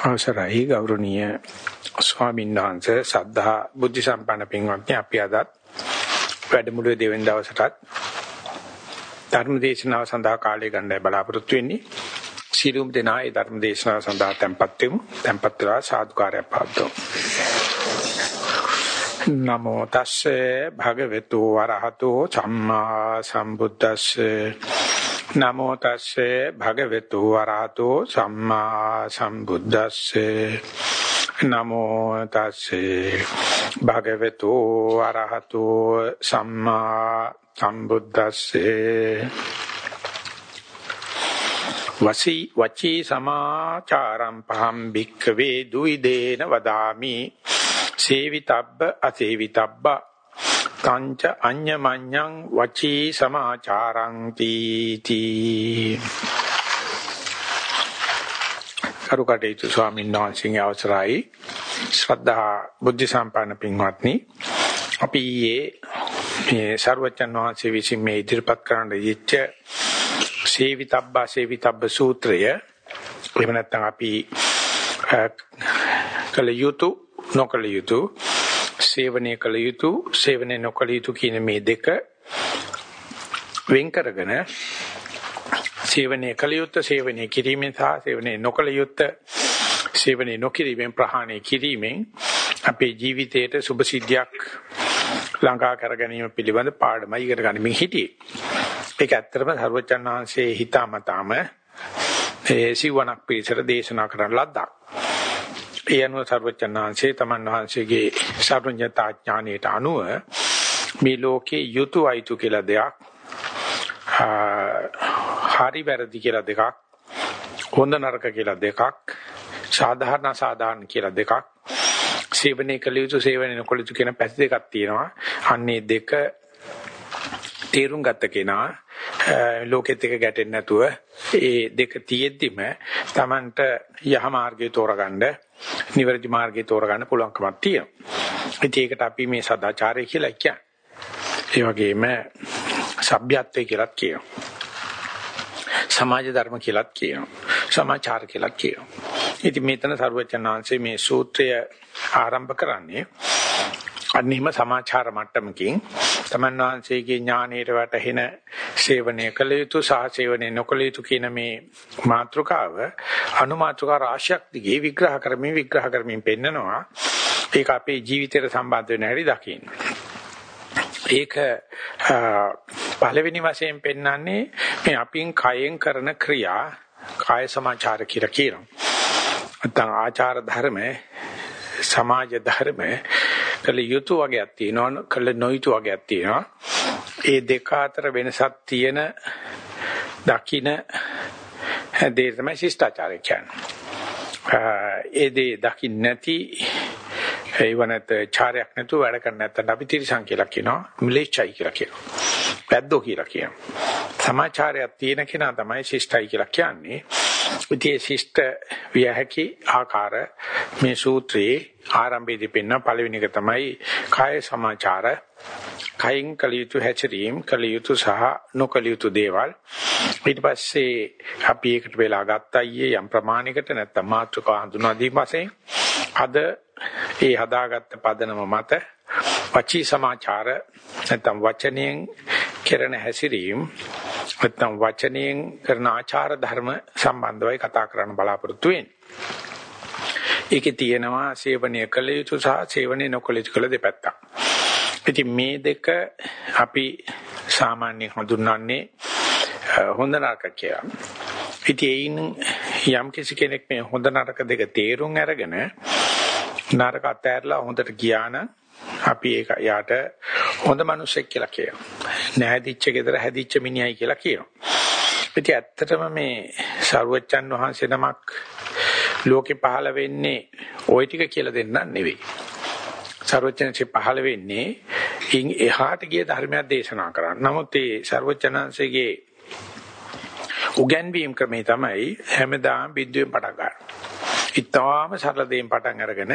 අවසරයි ගෞරවනීය ස්වාමීන් වහන්සේ සද්ධා බුද්ධ සම්පන්න පින්වත්නි අපි අදත් වැඩමුළුවේ දෙවෙනි දවසටත් ධර්ම දේශනාව සඳහා කාලය ගන්නයි බලාපොරොත්තු වෙන්නේ. සියලුම දෙනා ඒ ධර්ම දේශනාව සඳහා tempත් වෙමු. tempත් වෙලා සාදුකාරය පාදෝ නමෝ තස්සේ භගවතු වරහතෝ සම්මා සම්බුද්දස්සේ නමෝ තස්සේ භගවතු වරහතෝ සම්මා සම්බුද්දස්සේ. නමෝ තස්සේ භගවතු වරහතෝ සම්මා සම්බුද්දස්සේ. වසී වචී සමාචාරම් පහම් භික්ඛවේ දුයිදේන වදාමි. සේවිතබ්බ අසේවිතබ්බා. තංච අඤ්ඤමඤ්ඤං වචී සමාචාරං තීති කරුකටේතු ස්වාමීන් වහන්සේගේ අවසරයි. ශ්‍රද්ධා බුද්ධ සම්පන්න පින්වත්නි අපි මේ ਸਰවචන් වහන්සේ විසින් මේ ඉදිරිපත් කරන්න යෙච්ච සේවිතබ්බා සේවිතබ්බ සූත්‍රය එහෙම නැත්නම් අපි කල යුතු නොකල යුතු සේවනය කළ යුතු සේවනය නොකළ යුතු කියන මේ දෙක වෙන් කරගෙන සේවනය කළ යුත්තේ සේවනය කිරීමෙන් සහ සේවනය නොකළ යුත්තේ සේවනය නොකිරීමෙන් ප්‍රහාණය කිරීමෙන් අපේ ජීවිතයට සුභ සිද්ධියක් ළඟා කර ගැනීම පිළිබඳ පාඩමයි ඉගෙන ගනිමින් හිටියේ. ඒක ඇත්තටම සර්වචන් වහන්සේ හිතාමතාම ඒ සිවණක් පිළිසර දේශනා කරන ලද්දක්. ඒ අනුව සර්වචනාංශේ තමන් වහන්සේගේ සර්වඥතා ඥානයට අනුව මේ ලෝකේ යුතු අයිතු කියලා දෙයක් හරි වැරදි කියලා දෙකක් හොඳ නරක කියලා දෙකක් සාධාරණ සාධාරණ කියලා දෙකක් සේවනයේ කළ යුතු සේවනයේ නොකළ යුතු කියන පැති දෙකක් තියෙනවා. අන්නේ දෙක තේරුම් ගත්ත කෙනා ලෝකෙත් එක ගැටෙන්නේ නැතුව ඒ දෙක තියෙද්දිම Tamanට යහ මාර්ගය තෝරගන්න නිවැරදි මාර්ගය තෝරගන්න පුළුවන්කමක් තියෙනවා. ඉතින් ඒකට අපි මේ සදාචාරය කියලා කියන්නේ. ඒ වගේම සભ્યත්වය කියලාත් කියනවා. සමාජ ධර්ම කියලාත් කියනවා. සමාචාර කියලාත් කියනවා. ඉතින් මෙතන සර්වචනාංශයේ මේ සූත්‍රය ආරම්භ කරන්නේ අනිහිම සමාචාර මට්ටමකින් තමන් වහන්සේගේ ඥානයට වැටහෙන සේවනය කළ යුතු සහ සේවනය නොකළ යුතු කියන මේ මාතෘකාව අනුමාතෘකා රාශියක් දිගේ විග්‍රහ කරමින් විග්‍රහ කරමින් පෙන්නනවා ඒක අපේ ජීවිතයට සම්බන්ධ වෙන හැටි දකින්න. ඒක පළවෙනි වශයෙන් පෙන්වන්නේ මේ අපින් කයෙන් කරන ක්‍රියා කාය සමාචාර කියලා කියනවා. නැත්නම් ආචාර ධර්ම සමාජ ධර්ම කළ යුතු වගේක් තියෙනවා කළ නොයුතු වගේක් තියෙනවා ඒ දෙක අතර වෙනසක් තියෙන දකින දේ තමයි ශිෂ්ටාචාරය කියන්නේ. ඒ දේ දකින්න නැති ඒ වනත් චාරයක් නැතුව වැඩ කරන්න නැත්නම් අපි තිරසං කියලා කියනවා මිලේච්චයි කියලා කියනවා. පැද්දෝ කියලා කියනවා. සමාචාරයක් තියෙන කෙනා තමයි ශිෂ්ටයි කියලා කියන්නේ. ඉතින් ශිෂ්ට වියහැකි ආකාර මේ සූත්‍රයේ ආරම්භයේදී පෙන්න පළවෙනි එක තමයි කාය සමාචාර. කයින් කලියුතු හැචරීම් කලියුතු සහ නොකලියුතු දේවල් ඊට පස්සේ අපි ඒකට වෙලා ගත්තයි යම් ප්‍රමාණයකට නැත්තම් මාත්‍රකව හඳුනා දීම වශයෙන් අද ඒ හදාගත්ත පදනම මත වචී සමාචාර නැත්තම් වචනයෙන් කෙරෙන හැසිරීම නැත්තම් වචනයෙන් කරන ආචාර ධර්ම සම්බන්ධවයි කතා කරන්න බලාපොරොත්තු වෙන්නේ. ඒකේ තියෙනවා සේවනීය කළ යුතු සහ සේවනීය නොකළ යුතු කළ දෙපැත්තක්. ඉතින් මේ දෙක අපි සාමාන්‍යයෙන් හඳුන්වන්නේ හොඳ නරක කියලා. ඉතින් යම් කිසි කෙනෙක් මේ හොඳ නරක දෙක තේරුම් අරගෙන නරක අතහැරලා හොඳට ගියා නම් අපි ඒක යාට හොඳ මිනිසෙක් කියලා කියනවා. නැහැදිච්ච ගෙදර හැදිච්ච මිනිහයි කියලා කියනවා. ඉතින් ඇත්තටම මේ සරුවච්චන් වහන්සේ නමක් ලෝකේ පහළ වෙන්නේ ওই ටික කියලා දෙන්නත් නෙවෙයි. සරුවච්චන්සේ පහළ වෙන්නේ ඉන් එහාට ගිය ධර්මයක් දේශනා කරන්න. නමුත් ඒ සරුවච්චන්හන්සේගේ උගන්වීම් ක්‍රමේ තමයි හැමදාම බිද්දුවෙන් පටන් ගන්න. ඉතාලම සරල දෙයින් පටන් අරගෙන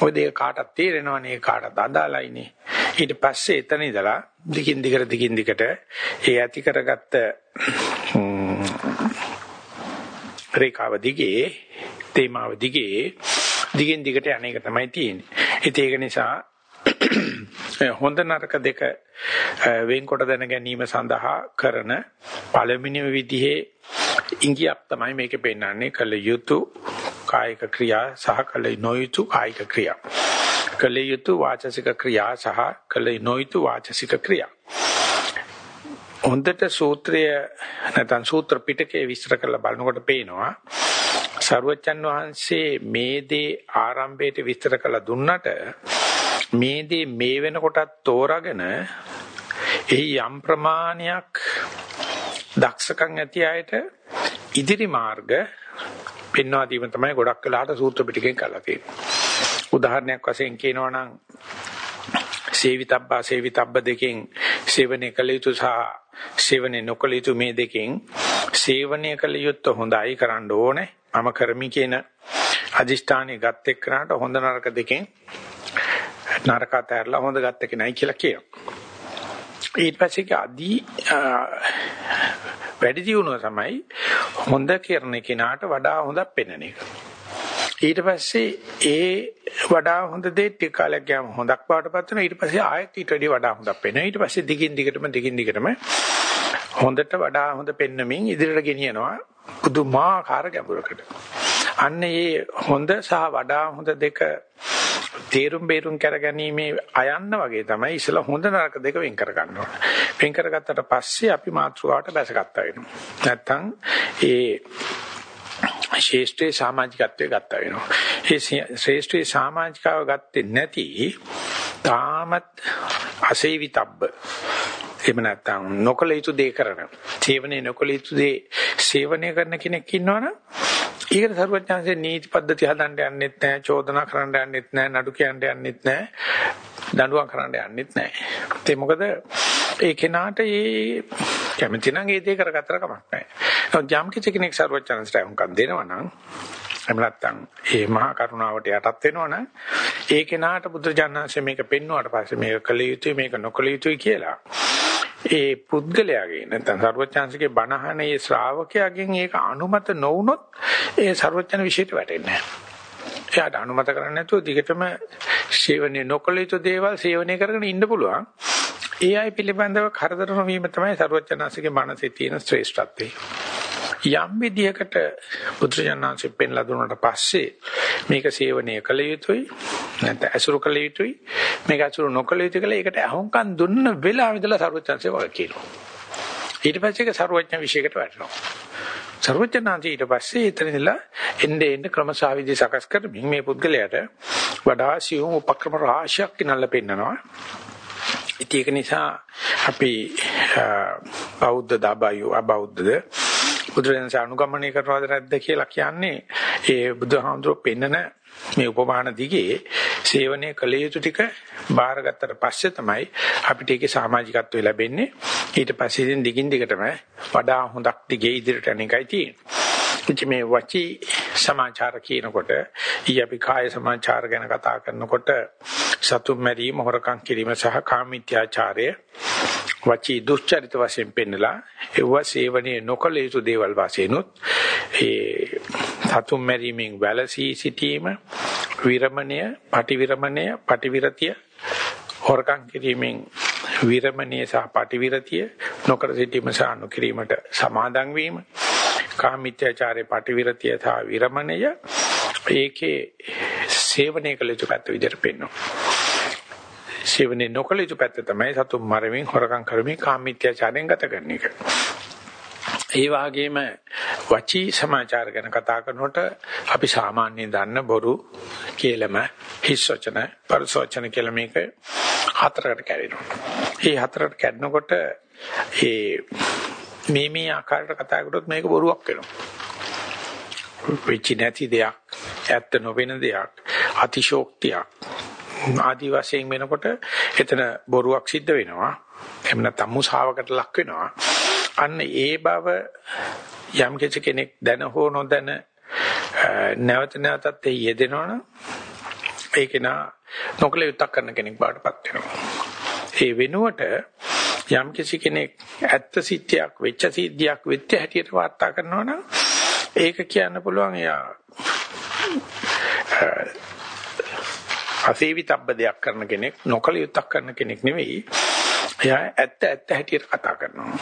ඔය දෙක කාටත් තේරෙනවනේ කාටත් අදාළයිනේ. ඊට පස්සේ එතන ඉඳලා දිගින් දිගට දිගින් දිගට ඒ ඇති කරගත්ත රේඛාව දිගේ තේමාව දිගේ දිගින් දිගට යන්නේක තමයි තියෙන්නේ. ඉතින් ඒක නිසා හොඳ නරක දෙක වෙන්කොට දැන ගැනීම සඳහා කරන පළවෙනිම විදිහේ ඉංගියක් තමයි මේකේ පෙන්වන්නේ කළ යුතු කායික ක්‍රියා සහ කළ නොයුතු කායික ක්‍රියා. කළ යුතු වාචසික ක්‍රියා සහ කළ නොයුතු වාචසික ක්‍රියා. හොඳට සූත්‍රය නැත්නම් සූත්‍ර පිටකේ විස්තර කරලා බලනකොට පේනවා සරුවච්චන් වහන්සේ මේ දේ ආරම්භයේට විස්තර කළ දුන්නට මේ දේ මේ වෙනකොටත් තෝරාගෙන එහි යම් ප්‍රමාණයක් දක්ෂකම් ඇති අයට ඉදිරි මාර්ග පෙන්වා දීම තමයි ගොඩක් වෙලාට සූත්‍ර පිටකෙන් කරලා තියෙන්නේ. උදාහරණයක් වශයෙන් කියනවා නම් සේවිතබ්බා සේවිතබ්බ දෙකෙන් සේවනයේ කළ යුතු සහ සේවනයේ නොකළ යුතු මේ දෙකෙන් සේවනයේ කළ යුත්තේ හොඳයි කරන්න ඕනේ. මම කරමි කියන අදිෂ්ඨානෙ ගත් එක්කනට හොඳ නරක දෙකෙන් නරක අතහැරලා හොඳ ගත්ත කෙනයි කියලා කියනවා. ඊට පස්සේ අදී වැඩි දියුණුව තමයි හොඳ කරන කෙනාට වඩා හොඳක් පෙන්වන එක. ඊට පස්සේ ඒ වඩා හොඳ දේ ටික කාලයක් ගියාම හොඳක් බවටපත් වෙනවා ඊට පස්සේ ආයෙත් ඊට වඩා වඩා හොඳක් පෙන්වනවා ඊට පස්සේ දිගින් දිගටම දිගින් දිගටම හොඳට වඩා හොඳ පෙන්වමින් ඉදිරියට ගෙනියනවා පුදුමාකාර ගැඹුරකට අන්න ඒ හොඳ සහ වඩා හොඳ දෙක තේරුම් බේරුම් කරගැනීමේ අයන්න වගේ තමයි ඉස්සලා හොඳ නරක දෙක වෙන් කර ගන්න ඕන. වෙන් කරගත්තට පස්සේ අපි මාතෘකාවට බැසගත්තා වෙනවා. නැත්තම් ඒ ශ්‍රේෂ්ඨේ සමාජිකත්වයේ ගත්තා වෙනවා. ඒ ශ්‍රේෂ්ඨේ සමාජිකාව ගත්තේ නැති තාමත් අසේවිතබ්බ එහෙම නැත්නම් නොකල යුතු දේ කරන සේවනයේ නොකල යුතු දේ සේවනය කරන කෙනෙක් ඉන්නවනම් ඒකට සරුවඥාන්සේ නීති පද්ධති හදන්න යන්නෙත් නැහැ, චෝදනා කරන්න යන්නෙත් නැහැ, නඩු කියන්න යන්නෙත් නැහැ, දඬුවම් කරන්න යන්නෙත් නැහැ. ඒ මොකද ඒ කෙනාට ඒ කැමති නම් ඒ දේ කරගත්තර කමක් නැහැ. නමුත් යම් කිසි කෙනෙක් සරුවඥාන්සට උන්කම් දෙනවා නම් එහෙම නැත්නම් ඒ මහා කරුණාවට යටත් වෙනවනම් ඒ කෙනාට බුදුරජාණන්සේ මේක පෙන්වුවාට පස්සේ මේක කළ යුතුයි මේක නොකළ යුතුයි කියලා ඒ පුද්ගලයාගේ නැත්නම් ਸਰවඥාන්සේගේ බණහන ඒ ශ්‍රාවකයාගෙන් ඒක අනුමත නොවුනොත් ඒ ਸਰවඥන විශේෂයට වැටෙන්නේ නැහැ. එයාට අනුමත කරන්නේ නැතුව දිගටම සේවනයේ නොකළ යුතු දේවල් සේවනය කරගෙන ඉන්න පුළුවන්. ඒ අය පිළිබඳව කරදර නොවීම තමයි ਸਰවඥාන්සේගේ මනසේ තියෙන ශ්‍රේෂ්ඨත්වය. යම් විදියකට බුදුරජාණන්සේ පෙන්ලා දුන්නාට පස්සේ මේක සේවනය කළ යුතුයි නැත්නම් අසුරු කළ යුතුයි මේක අසුරු නොකළ යුතුයි කියලා ඒකට අහුම්කම් දුන්න වෙලාව ඉඳලා සර්වඥාන්සේ වගේ කියනවා. ඊට පස්සේ ඒක සර්වඥ විශේෂයකට වැටෙනවා. සර්වඥාන්සේ ඊට පස්සේ එතන ඉඳලා එnde end ක්‍රමසාවිදි සකස් කරමින් මේ පුද්ගලයාට වඩා සියුම් උපක්‍රම රාශියක් කිනල්ල පෙන්නනවා. ඉතින් ඒක නිසා අපි බෞද්ධ දබයු අබෞද්ධද බුදුරජාණන් අනුගමනය කරනවද නැද්ද කියලා කියන්නේ ඒ බුදුහාමුදුරුවෝ පෙන්නන මේ උපමාන දිගේ සේවනයේ කළ යුතු ටික බාරගත්තට පස්සේ තමයි අපිට ඒකේ සමාජිකත්වය ලැබෙන්නේ ඊට පස්සේ ඉතින් දිගින් දිගටම වඩා හොඳක් දිගේ ඉදිරියට යන එකයි තියෙන්නේ. මේ වචී සමාචාර කියනකොට ඊ අපි කාය සමාචාර ගැන කතා කරනකොට සතුම් මැරීම හොරකම් කිරීම සහ කාමීත්‍යාචාරය වචී දුස්චරිත වශයෙන් පෙන්නලා ඒව සේවනයේ නොකළ යුතු දේවල් වශයෙන්ුත් ඒ සතුම් මැරීමෙන් වැළසී සිටීම විරමණය, පටිවිරමණය, පටිවිරතිය හොරකම් කිරීමෙන් විරමණය සහ පටිවිරතිය නොකර සිටීම සහ නොකිරීමට සමාදන් වීම කාමිත්‍යාචාරේ පටිවිරතිය සහ විරමණය ඒකේ සේවනය කළ යුතු පැත්ත විදිහට පෙන්වනවා. සේවනයේ නොකළ යුතු පැත්ත තමයි සතුන් මරමින් හොරකම් කරමින් කාමීත්‍යචාරයෙන් ගත කරන එක. ඒ වගේම වචී සමාචාර ගැන කතා කරනකොට අපි සාමාන්‍යයෙන් දන්න බොරු කියලම හිස් වචන පරස වචන කියලා මේක හතරකට කැඩෙනවා. මේ හතරකට කැඩනකොට ඒ මේ මේ ආකාරයට කතා කරොත් මේක බොරුවක් වෙනවා. වෙච්ච නැති දෙයක්, ඇත්ත නොවන දෙයක්, අතිශෝක්තියක් ආදි වශයෙන් වෙනකොට එතන බොරුවක් සිද්ධ වෙනවා. එහෙම නැත්නම් මුසාවකට ලක් වෙනවා. අන්න ඒ බව යම් කෙනෙක් දැන හෝ නොදැන නැවත නැවතත් ඒ යෙදෙනවනම් ඒක නා නොකල යුත්තක් කරන කෙනෙක් බාටපත් වෙනවා. ඒ වෙනුවට යම් කෙනෙක් ඇත්ත සිද්ධියක් වෙච්ච සිද්ධියක් වෙච්ච හැටියට වාර්තා කරනවා නම් ඒක කියන්න පුළුවන් එයා අසේවිතබ්බ දෙයක් කරන කෙනෙක් නොකල යුත්තක් කරන කෙනෙක් නෙවෙයි. එයා ඇත්ත ඇත්ත හැටියට කතා කරනවා.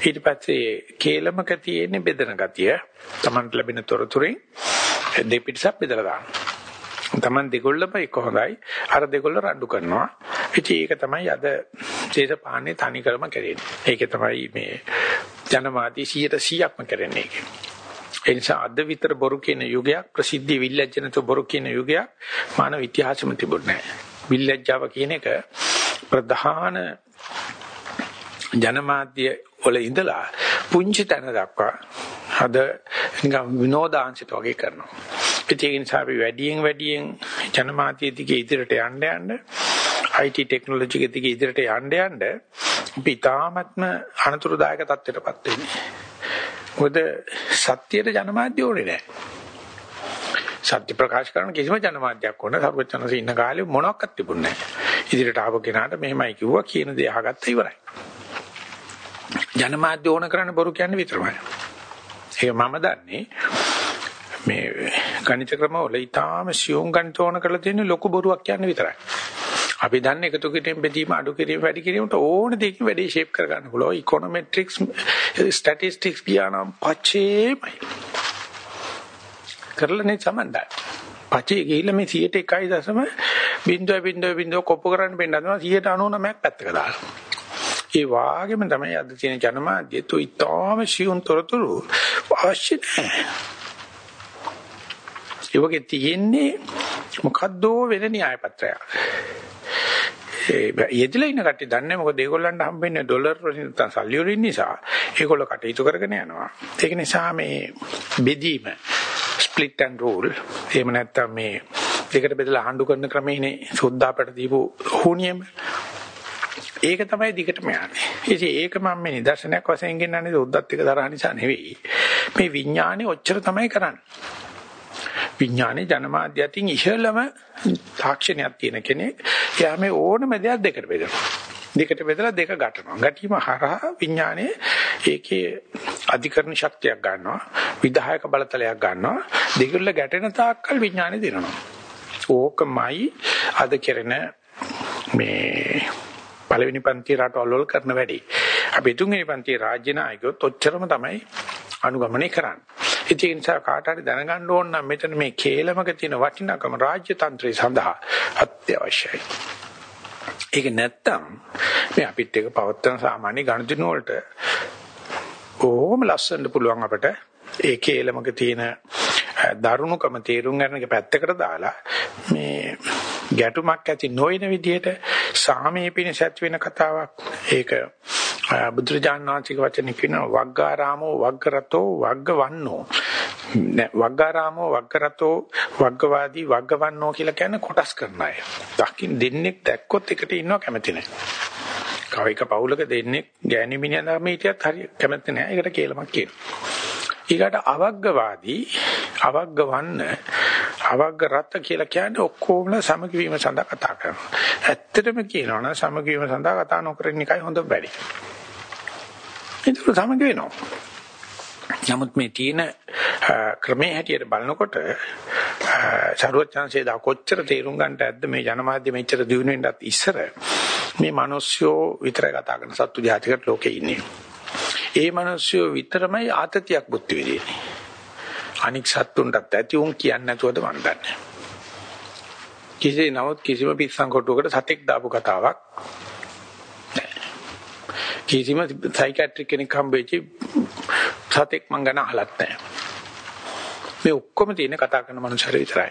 ඊට පස්සේ කේලමක තියෙන බෙදෙන ගතිය Tamanට ලැබෙන තොරතුරෙන් දෙපිටසක් බෙදලා දානවා. Taman දෙගොල්ලම එක හොඳයි. අර දෙගොල්ල රණ්ඩු කරනවා. ඉතින් ඒක තමයි අද දේශපාලනේ තනි කරම කරන්නේ. ඒක තමයි මේ ජනමාධ්‍ය 100%ක්ම කරන්නේ. ඒ නිසා අද විතර බොරු කියන යුගයක් ප්‍රසිද්ධිය විල්ලැජ්ජනතු බොරු කියන යුගයක් මානව ඉතිහාසෙම තිබුණේ නැහැ. විල්ලැජ්ජාව කියන එක ප්‍රධාන ජනමාධ්‍ය වල ඉඳලා පුංචි තැන දක්වා අද නිකන් විනෝදාංශයට වගේ කරනවා. ඒ නිසා අපි වැඩියෙන් වැඩියෙන් ජනමාධ්‍ය දිගේ ඉදිරියට යන්න යන්න IT ටෙක්නොලොජි එක දිගේ ඉදිරියට යන්න යන්න අපි තාමත්ම අනතුරුදායක තත්ත්වයටපත් වෙන්නේ. මොකද සත්‍යයට ජනමාධ්‍ය ඕනේ නැහැ. සත්‍ය ප්‍රකාශ කරන කිසිම ජනමාධ්‍යයක් ඕන සර්වචනසේ ඉන්න කාලේ මොනවත් තිබුණේ නැහැ. ඉදිරියට ආව කෙනාට මෙහෙමයි කිව්වා කියන දේ අහගත්ත ඉවරයි. ජනමාධ්‍ය ඕන කරන්න බොරු කියන්නේ විතරමයි. ඒක මම දන්නේ මේ ගණිත ක්‍රම වල ඊටාම සියුම් ගණිත ඕන කරලා තියෙන ලොකු බොරුවක් කියන්නේ විතරයි. අපි දන්නේ එකතු කිරීම බෙදීම අඩු කිරීම වැඩි කිරීමට ඕන දෙයකින් වැඩි ෂේප් කර ගන්න පුළුවන්. ඉකොනොමෙට්‍රික්ස් ස්ටැටිස්ටික්ස් කියනවා පච්චේමයි. කරලා නේ සමන්දා. පචේ ගිහිල්ලා මේ 101.0 බින්දුව බින්දුව බින්දුව කොප්පු කරන්න බෙන්නවා 99ක් පැත්තක දාලා. ඒ වාගේම තමයි අද තියෙන ජනමාධ්‍ය තු ඉතාම සියුම් තොරතුරු අවශ්‍ය නැහැ. ඒ වගේ තියෙන්නේ මොකද්දෝ වෙන න්‍යාය පත්‍රයක්. ඒ යෙදලා ඉන්න කට්ටිය දන්නේ මොකද ඒගොල්ලන්ට හම්බෙන්නේ ඩොලර් වලින් නැත්නම් සල්ලි වලින් නිසා ඒගොල්ලෝ කටයුතු කරගෙන යනවා ඒක නිසා මේ බෙදීම ස්ප්ලිට් ඇන්ඩ් රූල් එහෙම නැත්නම් මේ දෙකට බෙදලා ආණ්ඩු කරන ක්‍රමයනේ සුද්ධාපට දීපු හුනියම ඒක තමයි දිගටම යන්නේ. ඉතින් ඒක මම මේ නිදර්ශනයක් වශයෙන් ගෙන්නන්නේ උද්දත් එක දරහ නිසා නෙවෙයි. මේ විඥානේ ඔච්චර තමයි කරන්නේ. විඥානේ ජනමාධ්‍ය අතින් ඉහළම තාක්ෂණයක් තියෙන කෙනෙක්. එයා මේ ඕනම දෙයක් දෙකට බෙදනවා. දෙකට බෙදලා දෙක ගැටෙනවා. ගැටීම හරහා විඥානේ ඒකේ අධිකරණ ශක්තියක් ගන්නවා. විධායක බලතලයක් ගන්නවා. දෙකල ගැටෙන තාක්කල් විඥානේ දිනනවා. ඕකමයි අද කෙරෙන මේ පළවෙනි පන්ති රටවල් වල කරන වැඩි. අපි තුන්වෙනි පන්ති රාජ්‍ය නායකයොත් ඔච්චරම තමයි අනුගමනය කරන්නේ. ඒ නිසා කාට හරි දැනගන්න ඕන නම් මෙතන මේ කේලමක තියෙන වටිනාකම රාජ්‍ය තන්ත්‍රය සඳහා අත්‍යවශ්‍යයි. ඒක නැත්තම් මේ අපිත් එක පවත්තන සාමාන්‍ය ගණිතන වලට කොහොම ලස්සනට පුළුවන් අපිට ඒ කේලමක තියෙන දරුණුකම තේරුම් ගන්න එක පැත්තකට දාලා මේ ගැටුමක් ඇති නොවන විදිහට සාමයේ පිණිස ඇති වෙන කතාවක් ඒක බුදුරජාණන් වහන්සේගේ වචනේ කියනවා වග්ගාරාමෝ වග්ගරතෝ වග්ගවන්නෝ වග්ගාරාමෝ වග්ගරතෝ වග්ගවාදී වග්ගවන්නෝ කියලා කියන්නේ කොටස් කරන අය. දකින් දෙන්නෙක් දැක්කොත් එකට ඉන්නව කැමති නැහැ. කවික පවුලක දෙන්නෙක් ගෑණි මිනිහා නම් හිටියත් හරි කැමති නැහැ. ඒකට කේලමක් කියනවා. ඊකට අවග්ගවාදී අවග්ගවන්න අවග්ග රත් කියලා කියන්නේ ඔක්කොම සමගි වීම සඳහා කතා කරනවා. ඇත්තටම කියනවා නම් සමගි වීම සඳහා කතා නොකරන එකයි හොඳ වැඩි. ඒක සමගි වෙනවා. නමුත් මේ තියෙන ක්‍රමයේ හැටියට බලනකොට සරුවචාන්සේ දා කොච්චර තේරුම් ගන්නට ඇද්ද මේ ජනමාධ්‍ය මෙච්චර දිනු වෙන්නත් ඉස්සර මේ මිනිස්සුયો විතර කතා කරන සත්තු ජාතිකට ලෝකේ ඉන්නේ. ඒ මිනිස්සු විතරමයි ආතතියක් බුද්ධ විදින්නේ. අනික් සත්තුන්ටත් ඇති උන් කියන්නේ නැතුවද මන් දන්නේ. කිසි නමුත් කිසිම පිස්සන් කොටුවකට සතෙක් දාපු කතාවක් කිසිම සයිකියාට්‍රික් කෙනෙක් හම්බෙච්ච සතෙක් මං ගැන අහලත් නැහැ. මේ ඔක්කොම තියෙන කතා කරන මනුස්සයර විතරයි.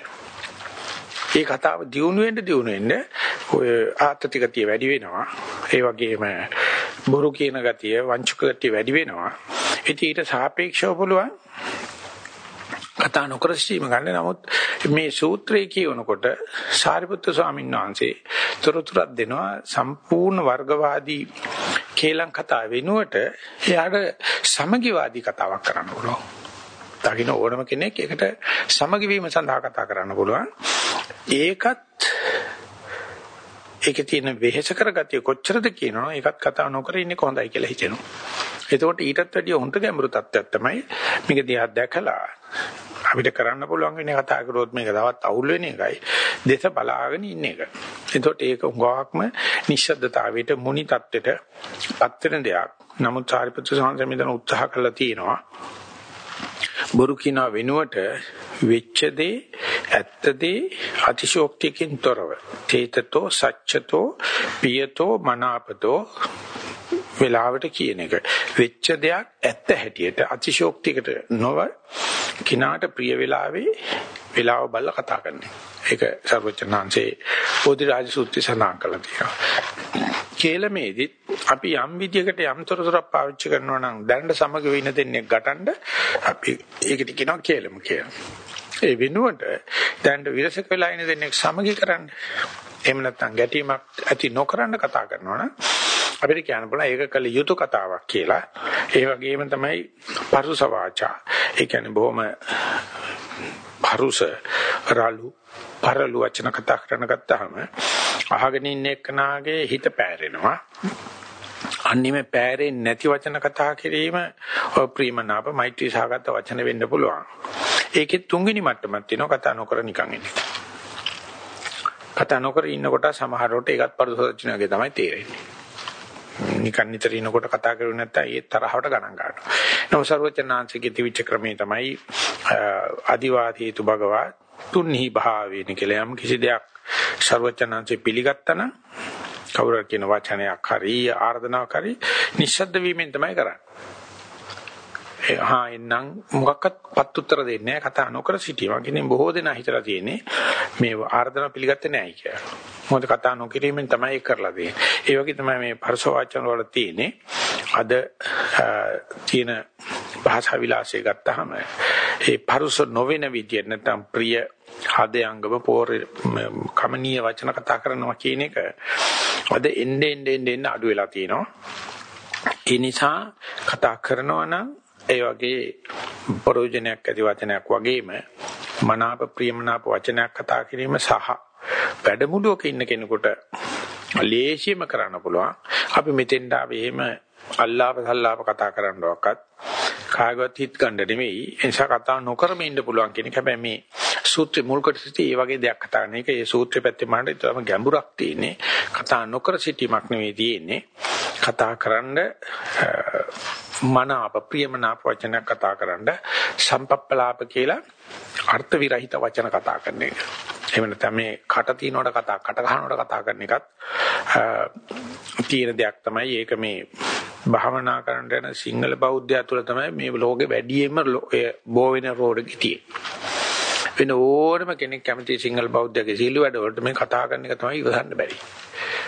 මේ කතාව දියුණු වෙන්න දියුණු වෙන්න ඔය ආත්‍ත්‍ය ගතිය වැඩි වෙනවා. ඒ වගේම බොරු කියන ගතිය, වංචක ගතිය වැඩි වෙනවා. ඉතින් ඊට සාපේක්ෂව පුළුවන් කතා නොකර සිටීම ගන්න. නමුත් මේ සූත්‍රය කියවනකොට සාරිපුත්‍ර ස්වාමීන් වහන්සේ තොරතුරක් දෙනවා සම්පූර්ණ වර්ගවාදී කේලම් කතා වෙනුවට එයාට සමගිවාදී කතාවක් කරන්න පුළුවන්. දකින්න ඕනම කෙනෙක් ඒකට සමගි වීම සඳහා කතා කරන්න පුළුවන්. ඒකත් ඒකේ තියෙන වෙහෙස කරගතිය කොච්චරද කියනවා ඒකත් කතා නොකර ඉන්නේ කොහොඳයි කියලා හිතෙනවා. එතකොට ඊටත් වැඩිය හොඳ ගැඹුරු තත්ත්වයක් තමයි මේක දිහා දැකලා අපිට කරන්න පුළුවන් වෙන්නේ කතා කරොත් මේක තවත් අවුල් වෙන එකයි. දේශ බලාගෙන ඉන්න එක. එතකොට ඒක උගාවක්ම නිශ්ශබ්දතාවයට මුනි தත්වෙට පත් වෙන දෙයක්. නමුත් සාරිපුත්‍ර සාංශය මෙතන උත්සාහ කළා තියෙනවා. බොරු කියන වෙනුවට වෙච්ච දේ ඇත්ත දේ අතිශෝක්තියකින් තොරව තේතතෝ සච්චතෝ පියතෝ මනාපතෝ වෙලාවට කියන එක වෙච්ච දෙයක් ඇත්ත හැටියට අතිශෝක්තියකට නොව කිනාට ප්‍රිය වෙලාවේ වෙලාව බලලා කතා කරන්නේ ඒක සර්වචනාංශේ බෝධිරාජ සූත්‍රය සඳහන් කරලා තියෙනවා කේලමේදි අපි යම් විදියකට යම් තොරතුරක් පාවිච්චි කරනවා නම් දැනට සමග වෙන දෙන්නේ ගටනද අපි ඒකට කියනවා කේලම කියලා. ඒ වෙනුවට දැනට විරසක වෙලා ඉන දෙන්නේ සමගි කරන්න. එහෙම නැත්නම් ගැටීමක් ඇති නොකරන්න කතා කරනවා නම් අපිට කියන්න පුළුවන් ඒක කළ යුතු කතාවක් කියලා. ඒ වගේම තමයි පරුස වාචා. ඒ කියන්නේ බොහොම පරුස රාලු පරලු වචන කතා කරන ගත්තාම අහගෙන ඉන්න එක්කනාගේ හිත පෑරෙනවා. අන්නිම පෑරෙන්නේ නැති වචන කතා කිරීම ප්‍රේමනාප මෛත්‍රී සහගත වචන වෙන්න පුළුවන්. ඒකේ තුන්වෙනි මට්ටමක් තියෙනවා කතා නොකර නිකන් ඉන්න. කතා නොකර ඉන්නකොට සමහරවට ඒකත් පරිසෝචනයගේ තමයි තේරෙන්නේ. නිකන් නිතර ඉනකොට කතා කරුවේ නැත්තම් ඒ තරහවට ගණන් ගන්නවා. නමුත් ਸਰවචනාංශිකේ තිවිච්ච ක්‍රමේ තමයි අදිවාදීතු භගවා තුන්හි භාවේන කියලා යම් කිසි දෙයක් ਸਰවචනාංශේ පිළිගත්තා නම් කවුරු කියන වචනයක් හරි ආර්දනාවක් හරි නිස්සද්ද වීමෙන් තමයි කරන්නේ. හා එන්නම් මොකක්වත් පත් උත්තර දෙන්නේ නැහැ කතා නොකර සිටීම. කියන්නේ බොහෝ දෙනා හිතලා තියෙන්නේ මේ ආර්දනා පිළිගත්තේ නැහැ කියලා. මොකද කතා නොකිරීමෙන් තමයි ඒක කරලා තියෙන්නේ. ඒ වගේ තමයි මේ පරස වචන වල තියෙන්නේ. අද තියෙන භාෂා විලාසය ගත්තාම ඒ පරුස නොවන විදියට නැත්නම් ප්‍රිය හදයංගම පෝර කමනීය වචන කතා කරනවා කියන එක අද එන්නේ එන්නේ එන්නේ අඩු වෙලා තියෙනවා. ඒ නිසා කතා කරනවා නම් ඒ වගේ ප්‍රයෝජනයක් ඇති වචනයක් වගේම මනාප ප්‍රියමනාප වචනයක් කතා කිරීම සහ වැඩමුළුවක ඉන්න කෙනෙකුට ලේසියම කරන්න පුළුවන්. අපි මෙතෙන්ට ආවේ එහෙම අල්ලාප සල්ලාප කතා කරන්නවක්වත් කාගවත් හිත ගන්න නෙමෙයි. ඒ නිසා කතා නොකරම ඉන්න පුළුවන් කියන එක. හැබැයි මේ සූත්‍රේ මුල් කොටසදී මේ වගේ දෙයක් කතා කරන එක ඒ සූත්‍රේ පැත්තේ මට තරම ගැඹුරක් තියෙන්නේ. කතා නොකර සිටීමක් නෙවෙයි තියෙන්නේ. කතා කරන්න මනාප ප්‍රියමනාප වචන කතා කරන්න සම්පප්පලාප කියලා අර්ථ විරහිත වචන කතා කරන එක. එහෙම නැත්නම් මේ කට තිනවට කතා කට ගන්නවට කතා කරන එකත් තියෙන දෙයක් තමයි ඒක මේ භාවනා කරන්න යන සිංහල බෞද්ධය තුළ තමයි මේ ලෝකෙ වැඩියෙන්ම බෝ වෙන රෝඩ ගිතියේ. වෙන ඕනම කෙනෙක් කැමති සිංහල බෞද්ධගේ සීල වැඩ වලට මේ කතා කරන එක තමයි ඉවසන්න බැරි.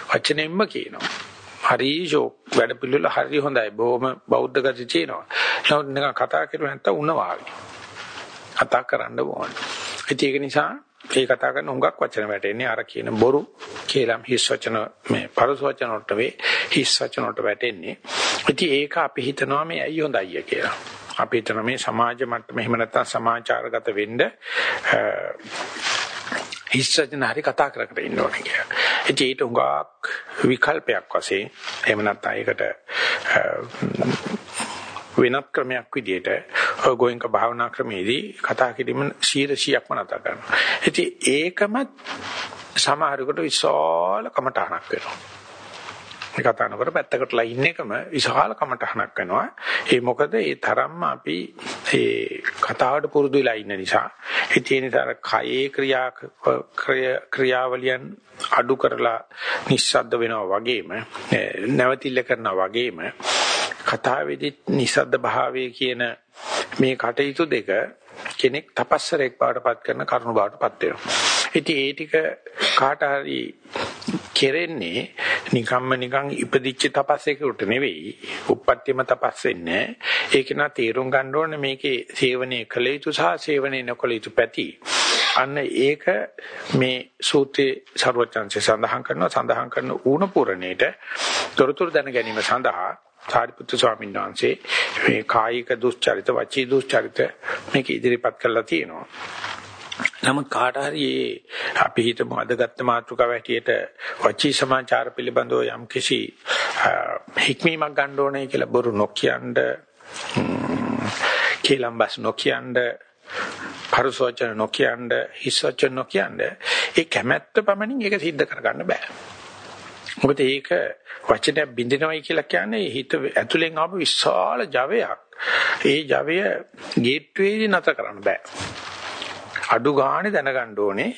වචනෙන්ම කියනවා. හරි ෂෝක් වැඩ පිළිවෙල හරි හොඳයි. බොහොම බෞද්ධ ගති තියෙනවා. නමුත් නිකන් කතා කරුවා නැත්තම් උණ වාගේ. කතා කරන්න ඕනේ. ඒක නිසා ඒ කතා කරන හුඟක් වචන වැටෙන්නේ අර කියන බොරු කියලා හිස් වචන මේ පරස වචන වලට වේ හිස් වචන වලට වැටෙන්නේ. ඉතින් ඒක අපි හිතනවා මේ ඇයි හොඳයි කියලා. අපි හිතන මේ සමාජ මට්ටම එහෙම නැත්නම් සමාචාරගත වෙන්න හිස්සජන හරි කතා කර කර ඉන්න ඕනේ කියලා. ඉතින් ඊට උඟාක් විකල්පයක් වශයෙන් එහෙම නැත්නම් ඒකට වෙනත් ක්‍රමයක් විදිහට ගෝයන්ක භාවනා ක්‍රමේදී කතා කිරීම 100%ක්ම නැතර කරනවා. ඉතින් ඒකම සමහරකට විශාල කමටහනක් වෙනවා. මේ කතා නොකර පැත්තකටලා ඉන්න එකම විශාල කමටහනක් වෙනවා. ඒ මොකද ඒ තරම්ම අපි ඒ කතාවට පුරුදු වෙලා ඉන්න නිසා. ඒ නිසා කයේ ක්‍රියා ක්‍රියාවලියන් අඩු කරලා නිස්සද්ද වෙනවා වගේම නැවතිල්ල කරනවා වගේම කතාවේදී නිසද්ද භාවයේ කියන මේ කටයුතු දෙක කෙනෙක් තපස්සරෙක් බවටපත් කරන කරුණු බවටපත් වෙනවා. ඉතින් ඒ ටික කාට හරි කෙරෙන්නේ නිකම්ම නිකන් ඉපදිච්ච තපස්සෙකුට නෙවෙයි. උප්පත්තියම තපස් වෙන්නේ. ඒක නා තීරුම් ගන්න ඕනේ මේකේ සේවනයේ කළ යුතු සහ සේවනයේ නොකළ යුතු පැති. අන්න ඒක මේ සූත්‍රයේ ਸਰවචන්සේ සඳහන් කරනවා සඳහන් කරන ඌණ පුරණේට තොරතුරු දැන ගැනීම සඳහා සාරිපුත්තු ස්වාමීන් වහන්සේ මේ කායික දුස්චරිත වචී දුස්චරිත මේක ඉදිරිපත් කරලා තියෙනවා. නමුත් කාට හරි අපි හිතමු අදගත්ත මාතෘකාව හැටියට වචී සමාචාර පිළිබඳව යම් කිසි හික්මීමක් ගන්න ඕනේ කියලා බොරු නොකියනද කේලම්බස් නොකියනද පරිසෝචන නොකියනද හිසෝචන නොකියනද ඒ කැමැත්ත පමණින් ඒක සිද්ධ කරගන්න බෑ. මොකද ඒක වචනයක් බින්දිනවයි කියලා කියන්නේ හිත ඇතුලෙන් ආපු විශාල ජවයක්. ඒ ජවය ගේට්වේදී නැතර කරන්න බෑ. අඩු ගානේ දැනගන්න ඕනේ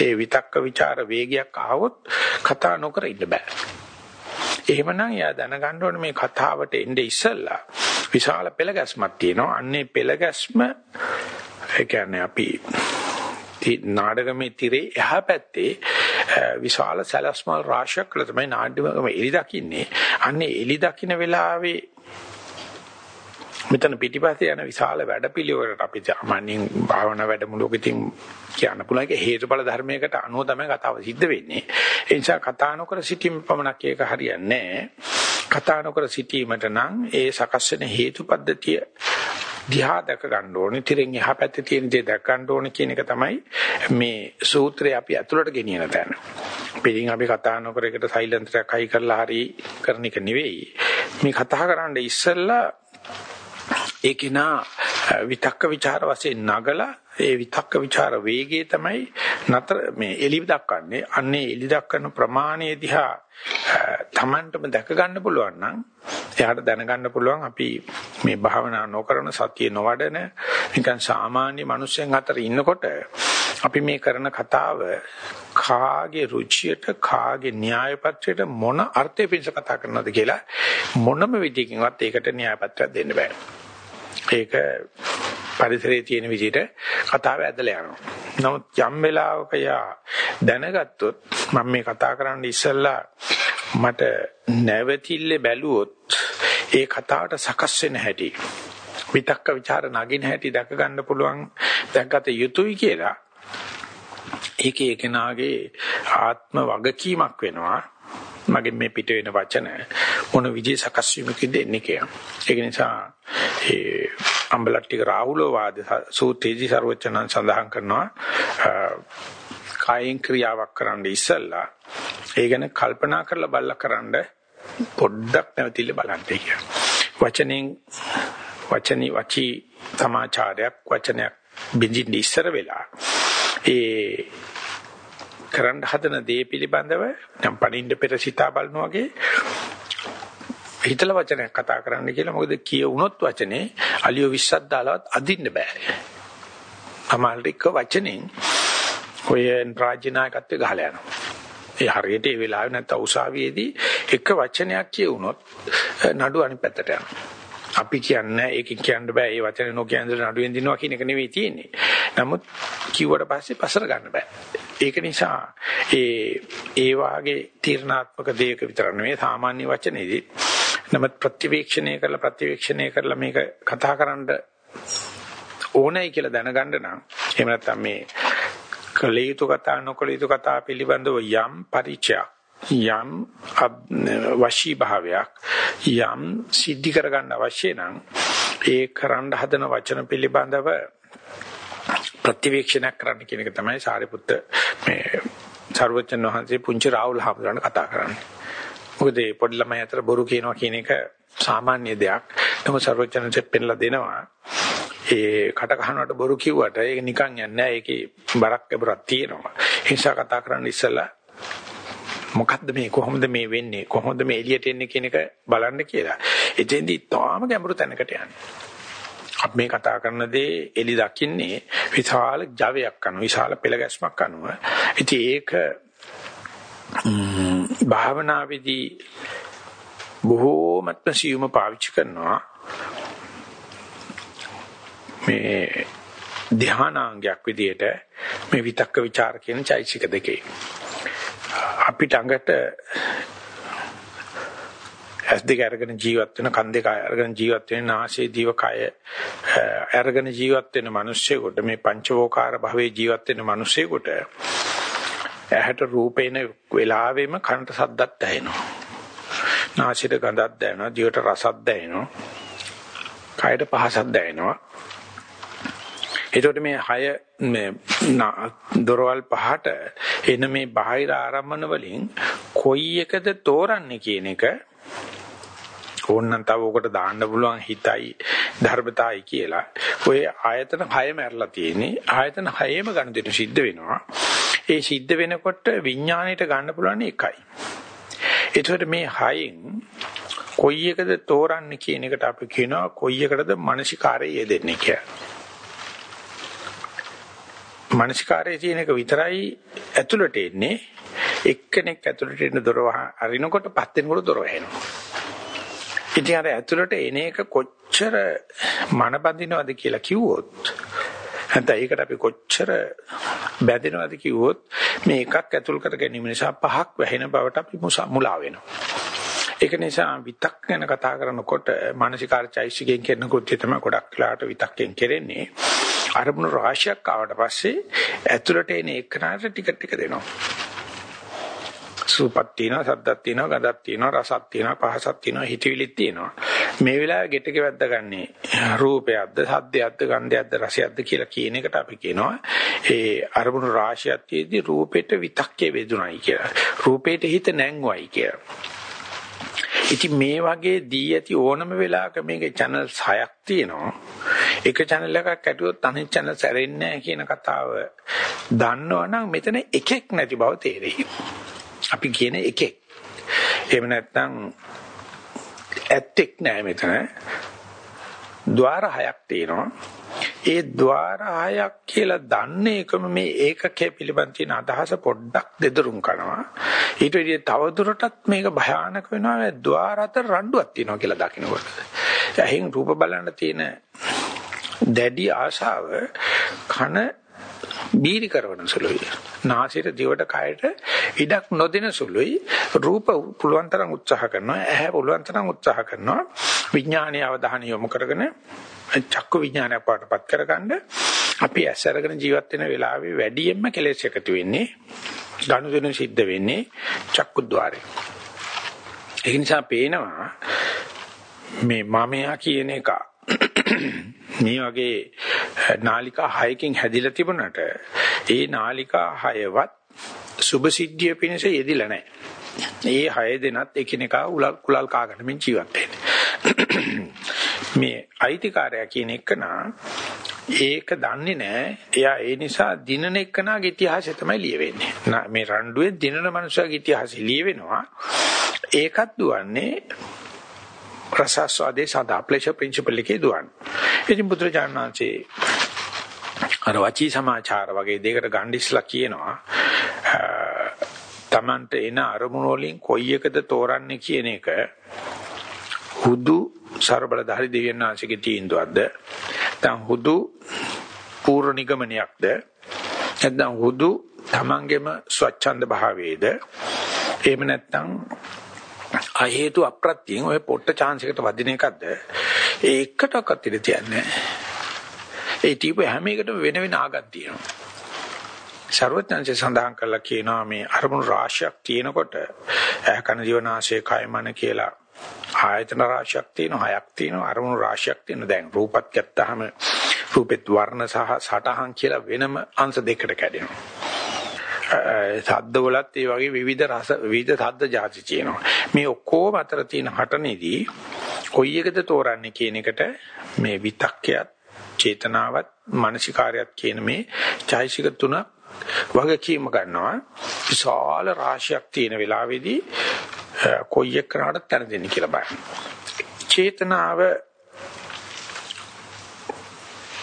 ඒ විතක්ක ਵਿਚාර වේගයක් ආවොත් කතා නොකර ඉන්න බෑ. එහෙමනම් එයා දැනගන්න ඕනේ මේ කතාවට එnde ඉස්සෙල්ලා විශාල පෙළ ගැස්මක් තියෙනවා. අන්නේ පෙළ ගැස්ම ඒ කියන්නේ අපි නාඩගමේ තිරේ එහා පැත්තේ විශාල සැලස්මල් රාශියක් වල තමයි නාඩ්‍යම එලි දකින්නේ. අන්නේ එලි දකින්න වෙලාවේ මෙතන පිටිපස්සේ යන විශාල වැඩපිළිවෙලකට අපි සාමාන්‍යයෙන් භාවනා වැඩමුළුවක ඉතින් කියන්න පුළුවන් ඒක හේතුඵල ධර්මයකට අනුව තමයි කතාව සිද්ධ වෙන්නේ. ඒ නිසා කතා නොකර සිටීම පමණක් ඒක හරියන්නේ කතා නොකර සිටීමට නම් ඒ සකස් වෙන හේතු පද්ධතිය දිහා දැක ගන්න ඕනේ. තිරෙන් එහා පැත්තේ තියෙන දේ දැක ගන්න ඕනේ කියන එක තමයි මේ සූත්‍රය අපි ඇතුළට ගෙනියන තැන. පිටින් අපි කතා නොකර එකට සයිලන්ස් එකක් හයි කරලා හරි කරන එක නෙවෙයි. මේ කතා කරන්න ඉස්සෙල්ලා ඒ කෙනා විතක්ක ਵਿਚාර වශයෙන් නගලා ඒ විතක්ක ਵਿਚාර වේගයේ තමයි නතර මේ එලි දක්වන්නේ. අන්නේ එලි දක්වන ප්‍රමාණය දිහා Tamanටම දැක ගන්න පුළුවන් නම් එයාට දැනගන්න පුළුවන් අපි මේ භාවනා නොකරන සතිය නොවැඩෙන නිකන් සාමාන්‍ය මිනිස්සුන් අතර ඉන්නකොට අපි මේ කරන කතාව කාගේ රුචියට කාගේ න්‍යායපත්‍රයට මොන අර්ථයෙන් පිටස කතා කරනවද කියලා මොනම විදිහකින්වත් ඒකට න්‍යායපත්‍රයක් දෙන්න බෑ. ඒක පරිසරයේ තියෙන විදිහට කතාව ඇදලා යනවා. නමුත් යම් වෙලාවක යා දැනගත්තොත් මම මේ කතා කරන්න ඉස්සෙල්ලා මට නැවතිල්ලේ බැලුවොත් ඒ කතාවට සකස් වෙන හැටි විතක්ක ਵਿਚාර නගින හැටි දැක ගන්න පුළුවන් දැක්ගත යුතුයි කියලා ඒකේ එකනාගේ ආත්ම වගකීමක් වෙනවා මගේ මේ පිට වෙන වචන මොන විදිහේ සකස් වීමකින්ද එන්නේ කියලා. ඒක නිසා ඒ අම්බලට්ටික රාහුලෝ වාද සූත්‍රයේදී ਸਰවචනන් සඳහන් කරනවා කායින් ක්‍රියාවක් කරන්න ඉස්සෙල්ලා ඒ ගැන කල්පනා කරලා බලලා කරන්න පොඩ්ඩක් නැවතිලා බලන්න කියලා. වචනෙන් වචනි වචී සමාචාරයක් වචනයක් බින්දින්න ඉස්සර වෙලා ඒ කරන්න හදන දේ පිළිබඳව නම් පණින්න පෙර සිතා බලනවා වගේ හිතලා වචනයක් කතා කරන්න කියලා මොකද කියවුනොත් වචනේ අලියෝ 20ක් දාලවත් අදින්න බෑ. අමාල්රික වචනෙන් ඔය රාජ්‍ය නායකත්වයේ ගහලා යනවා. ඒ හරියට ඒ වෙලාවේ නැත්නම් උසාවියේදී එක වචනයක් කියවුනොත් නඩු අනිත් පැත්තට යනවා. අපි කියන්නේ ඒකෙන් කියන්න බෑ ඒ වචනේ නොකියන දේ නඩුවෙන් දිනවා කියන එක නෙවෙයි තියෙන්නේ. නමුත් කිව්වට පස්සේ පසර ගන්න බෑ. ඒක නිසා ඒ ඒ වාගේ තීරණාත්මක දෙයක විතර නෙවෙයි සාමාන්‍ය වචනේදී නමුත් ප්‍රතිවීක්ෂණය කරලා ප්‍රතිවීක්ෂණය කරලා මේක කතා කරන්න ඕනයි කියලා දැනගන්න නම් එහෙම නැත්නම් මේ කළ යුතු කතා නොකළ යුතු කතා පිළිබඳව යම් පරිචයක් යම් වශී භාවයක් යම් සිද්ධි කරගන්න අවශ්‍ය නම් ඒ කරන්න හදන වචන පිළිබඳව ප්‍රතිවීක්ෂණ කරන්න කියන එක තමයි සාරිපුත්ත මේ සර්වචන් වහන්සේ පුංචි රාහුල් හාමුදුරන් කතා කරන්නේ. මොකද මේ පොඩි ළමයි අතර බොරු කියනවා කියන එක සාමාන්‍ය දෙයක්. නමුත් සර්වචන්සේ පෙන්ලා දෙනවා. ඒ කට කහනවට බොරු කිව්වට ඒක නිකන් යන්නේ නැහැ. ඒකේ බරක් ගැඹුරක් තියෙනවා. ඒ නිසා කතා කරන්න ඉස්සලා මොකද්ද මේ කොහොමද මේ වෙන්නේ කොහොමද මේ එළියට එන්නේ කියන එක බලන්න කියලා. එතෙන්දී තාම ගැඹුරු තැනකට යන්නේ. අපි මේ කතා කරන දේ එලි දකින්නේ විශාල ජවයක් අනුව විශාල පෙළගැස්මක් අනුව. ඉතින් ඒක භාවනාවේදී බොහෝමත්ම සියුම පාවිච්චි කරනවා මේ ධානාංගයක් විදියට මේ විතක්ක ਵਿਚාර කියන චෛසික දෙකේ අපිට අඟට ඇස් දෙක අරගෙන ජීවත් වෙන කන් දෙක අරගෙන ජීවත් වෙන නාසය දිව කය අරගෙන ජීවත් වෙන මිනිස්සෙකුට මේ පංචවෝකාර භවයේ ජීවත් වෙන මිනිස්සෙකුට ඇහැට රූපේන වෙලාවෙම කනට සද්දත් ඇහෙනවා නාසයට ගඳක් දැනෙනවා දිවට රසක් දැනෙනවා කයට පහසක් දැනෙනවා. එතකොට මේ හය මේ දොරවල් පහට එන මේ බාහිර ආරම්මන වලින් කොයි එකද තෝරන්නේ කියන එක ඕන්නම් තව උකට දාන්න පුළුවන් හිතයි ධර්මතාවයි කියලා. ඔය ආයතන 6 මැරලා තියෙන්නේ. ආයතන 6ෙම ගනුදෙනු සිද්ධ වෙනවා. ඒ සිද්ධ වෙනකොට විඥාණයට ගන්න පුළුවන් එකයි. ඒතකොට මේ 6න් කොයි එකද තෝරන්නේ කියන එකට අපි කියනවා කොයි එකටද මානසිකාරය යෙදෙන්නේ කියලා. මානසිකාරයේ තියෙන එක විතරයි ඇතුළට එන්නේ. එක්කෙනෙක් ඇතුළට එන දොර අරිනකොට පස් දෙනෙකුට දොර වහනවා. ඉතින් අර ඇතුළට එන එක කොච්චර මන බඳිනවද කියලා කිව්වොත් නැත්නම් ඒකට අපි කොච්චර බැඳෙනවද කිව්වොත් මේ එකක් ඇතුල් කර ගැනීම නිසා පහක් වැහෙන බවට අපි මුලා වෙනවා. ඒක නිසා විතක් ගැන කතා කරනකොට මානසිකාර චෛසිකයෙන් කරන කෘත්‍ය තමයි ගොඩක් වෙලාට විතක්යෙන් කෙරෙන්නේ. අරමුණු රාශියක් ආවට පස්සේ ඇතුළට එන එකනට ටික ටික දෙනවා. සූපක් තියෙනවා, සද්දක් තියෙනවා, ගඳක් තියෙනවා, රසක් තියෙනවා, පහසක් තියෙනවා, හිතවිලිත් තියෙනවා. මේ වෙලාවේ ගෙටක වැද්ද ගන්නේ රූපයක්ද, සද්දයක්ද, ගන්ධයක්ද, රසයක්ද කියලා කියන එකට අපි කියනවා ඒ අරමුණු රාශියක් තියේදී රූපෙට විතක්කේ වේදුණයි කියලා. රූපෙට හිත නැංගුවයි කියලා. ඉතින් මේ වගේ දී ඇති ඕනම වෙලාවක මේකේ channel 6ක් තියෙනවා. එක channel එකක් ඇටුවොත් අනිත් channel සැරෙන්නේ නැහැ කියන කතාව දන්නවනම් මෙතන එකෙක් නැති බව තේරෙයි. අපි කියන එකෙක්. එහෙම නැත්නම් ඇත්තෙක් නැහැ මෙතන. ద్వාර හයක් තියෙනවා. ඒ ద్వාර හයක් කියලා දන්නේ එකම මේ ඒකකයේ පිළිබඳ තියෙන අදහස පොඩ්ඩක් දෙදරුම් කරනවා. ඊට එදී තවදුරටත් මේක භයානක වෙනවා. මේ ద్వාර අතර රණ්ඩුවක් තියෙනවා කියලා දකින්නකොට. ඇහෙන් රූප බලන්න තියෙන දැඩි ආශාව කන බීරි කරන සුළුයි. නාසයට දිවට කයට ඉඩක් නොදෙන සුළුයි. රූප පුළුවන් තරම් උත්සාහ කරනවා. ඇහැ පුළුවන් තරම් උත්සාහ කරනවා. විඥානීය අවධානය යොමු කරගෙන චක්කු විඥානය පාටපත් කරගන්න අපි ඇස් අරගෙන ජීවත් වෙන වෙලාවේ වැඩියෙන්ම කෙලෙස් එකතු වෙන්නේ ගනුදෙනු සිද්ධ වෙන්නේ චක්කුද්්වාරේ. ඒ නිසා පේනවා මේ මමයා කියන එක මේ වගේ නාලිකා 6කින් හැදිලා තිබුණට ඒ නාලිකා 6වත් සුභ සිද්ධිය පිණිස යෙදිලා නැහැ. ඒ 6 දෙනත් එකිනෙකා උලල් කුලල් කාගෙන මින් ජීවත් මේ අයිතිකාරයා කියන එක ඒක දන්නේ නැහැ. එයා ඒ නිසා දිනන එක්කනාගේ ඉතිහාසය තමයි ලියවෙන්නේ. මේ රණ්ඩුවේ දිනන මනුස්සයාගේ ඉතිහාසය ලියවෙනවා. ඒකත් දුවන්නේ රසස්වාදේ සදා ප්ලෙෂර් ප්‍රින්සිපල් එකේ දුවන්නේ. ඉතින් බුදුරජාණන්සේ අර වචී සමාචාර වගේ දෙයකට ගණ්ඩිස්ලා කියනවා තමන්ට එන අරමුණු වලින් කොයි එකද තෝරන්නේ කියන එක හුදු ਸਰබලධාරි දෙවියන් වහන්සේගේ තීන්දුවක්ද? නැත්නම් හුදු පූර්ව නිගමනයක්ද? නැත්නම් හුදු තමන්ගේම ස්වච්ඡන්ද භාවයේද? එහෙම නැත්නම් ආ හේතු අප්‍රත්‍යයෙන් ඔය පොට්ට chance එකට වදින එකක්ද? ඒ එකටවත් ඉඳ තියන්නේ ඒ ටීප හැම එකටම වෙන වෙන ආගම් තියෙනවා. ਸਰවඥාන්සේ සඳහන් කළා කියනවා මේ අරමුණු රාශියක් තියෙනකොට ඇහ කන දිවනාශය කය මන කියලා ආයතන රාශියක් තියෙනවා හයක් තියෙනවා අරමුණු රාශියක් තියෙනවා. දැන් රූපත් ගත්තාම රූපෙත් වර්ණ සහ සටහන් කියලා වෙනම අංශ දෙකකට කැඩෙනවා. සද්ද වලත් ඒ වගේ විවිධ රස විවිධ සද්ද જાති තියෙනවා. මේ ඔක්කොම අතර තියෙන හටනේදී කොයි එකද තෝරන්නේ කියන එකට මේ විතක්කයත් චේතනාවත් මානසිකාරයත් කියන මේ චෛසික තුන වගකීම ගන්නවා. විශාල රාශියක් තියෙන වෙලාවේදී කොයි එකකටද තැන දෙන්නේ කියලා බලන්න. චේතනාව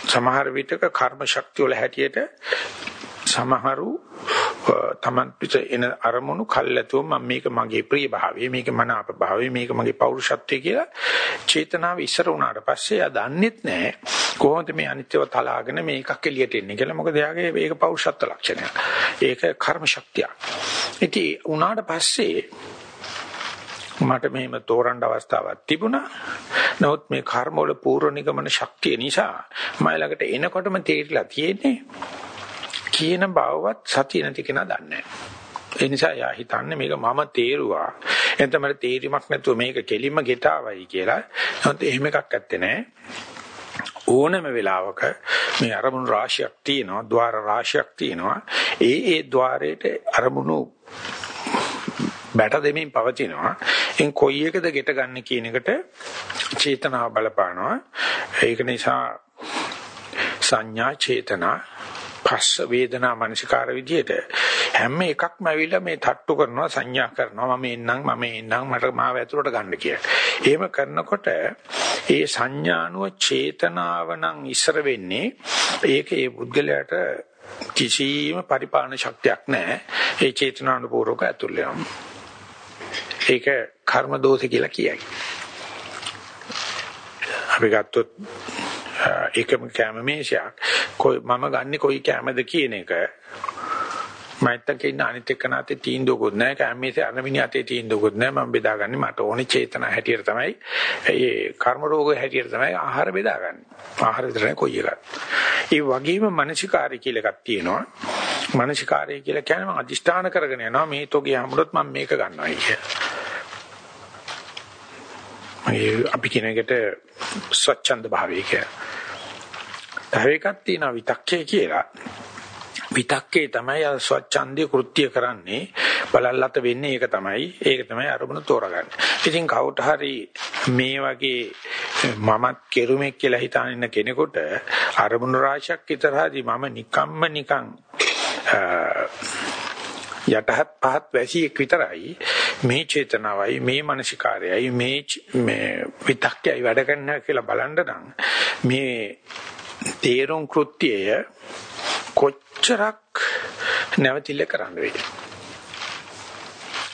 සමහර විටක කර්ම ශක්තිය වල හැටියට සමහරු තමන් පිට එන අරමුණු කල්ැතුව මම මේක මගේ ප්‍රිය භාවය මේක මනාප භාවය මේක මගේ පෞරුෂත්වය කියලා චේතනාව ඉස්සර වුණාට පස්සේ ආ දන්නෙත් නැහැ කොහොමද මේ අනිත්‍යව තලාගෙන මේකක් එළියට එන්නේ කියලා. මොකද එයාගේ මේක පෞරුෂත්ව ලක්ෂණයක්. ඒක කර්ම ශක්තියක්. ඉතින් උනාට පස්සේ මට මෙහෙම තෝරන්න අවස්ථාවක් තිබුණා. නමුත් මේ කර්ම වල පූර්ව නිගමන ශක්තිය නිසා මම ළඟට එනකොටම තේරිලා තියෙන්නේ කියන බවවත් සතිය නැති කෙනා දන්නේ ඒ නිසා යා හිතන්නේ මේක මම තේරුවා. එතන මට තේරිමක් නැතුව මේක කෙලින්ම ගෙටාවයි කියලා. නමුත් එහෙම එකක් ඇත්තේ නැහැ. ඕනම වෙලාවක මේ අරමුණු රාශියක් තියෙනවා, ద్వාර රාශියක් තියෙනවා. ඒ ඒ ద్వාරයට අරමුණු බැට දෙමින් පවතිනවා. එන් කොයි එකද ගෙට ගන්න කියන එකට චේතනාව බලපානවා. ඒක නිසා සංඥා චේතනා පස්ස වේදනා මනසිකාර විදියට හැම එකක්ම ඇවිල්ලා මේ තට්ටු කරනවා සංඥා කරනවා මම එන්නම් මම එන්නම් මට මාව ඇතුළට ගන්න කියලා. එහෙම කරනකොට ඒ සංඥානුව චේතනාව නම් ඉස්සර වෙන්නේ ඒක ඒ පුද්ගලයාට කිසිම පරිපාලන ශක්තියක් නැහැ. ඒ චේතනානුපූර්වක ඇතුල් වෙනවා. ඒක කර්ම දෝෂ කියලා කියයි. අපි ගත්තොත් ඒකම කැම මේෂයක් කොයි මම ගන්නෙ කොයි කැමද කියන එක. මයිත්තක ඉන්න අනිත් එක්කන අතේ තීන්දුවකුත් නැහැ. කැමේසේ අනමිනි අතේ තීන්දුවකුත් නැහැ. මම බෙදාගන්නේ මට ඕනේ චේතනා හැටියට තමයි. ඒ කර්ම රෝග හැටියට තමයි ආහාර බෙදාගන්නේ. ආහාර විතරයි කොයි එකක්. ඒ වගේම මානසිකාරය කියලා එකක් තියෙනවා. මානසිකාරය කියලා කියන්නේ මම අදිෂ්ඨාන කරගෙන යනවා. මේ තෝගේ හැමදොත් මම මේක ගන්නවා කිය. අපි කියන එකට ස්වච්ඡන්ද භාවය කියලා. තව එකක් තියෙනවා විතක්කේ කියලා. විතක්කේ තමයි අර ස්වච්ඡන්දේ කෘත්‍ය කරන්නේ බලල්ලත වෙන්නේ ඒක තමයි ඒක තමයි අරමුණ තෝරගන්නේ. ඉතින් කවුට හරි මේ වගේ මමත් කෙරුමෙක් කියලා හිතාන ඉන්න කෙනෙකුට අරමුණු රාශියක් විතරහදී මම නිකම්ම නිකං යටහත් පහත් වැසියෙක් විතරයි මේ චේතනාවයි මේ මානසිකාරයයි මේ මේ විතක්කයයි වැඩ කරනවා කියලා බලන්න නම් මේ තේරුම් කෘත්‍යය කොච්චරක් නැවතිල්ල කරන්න වේද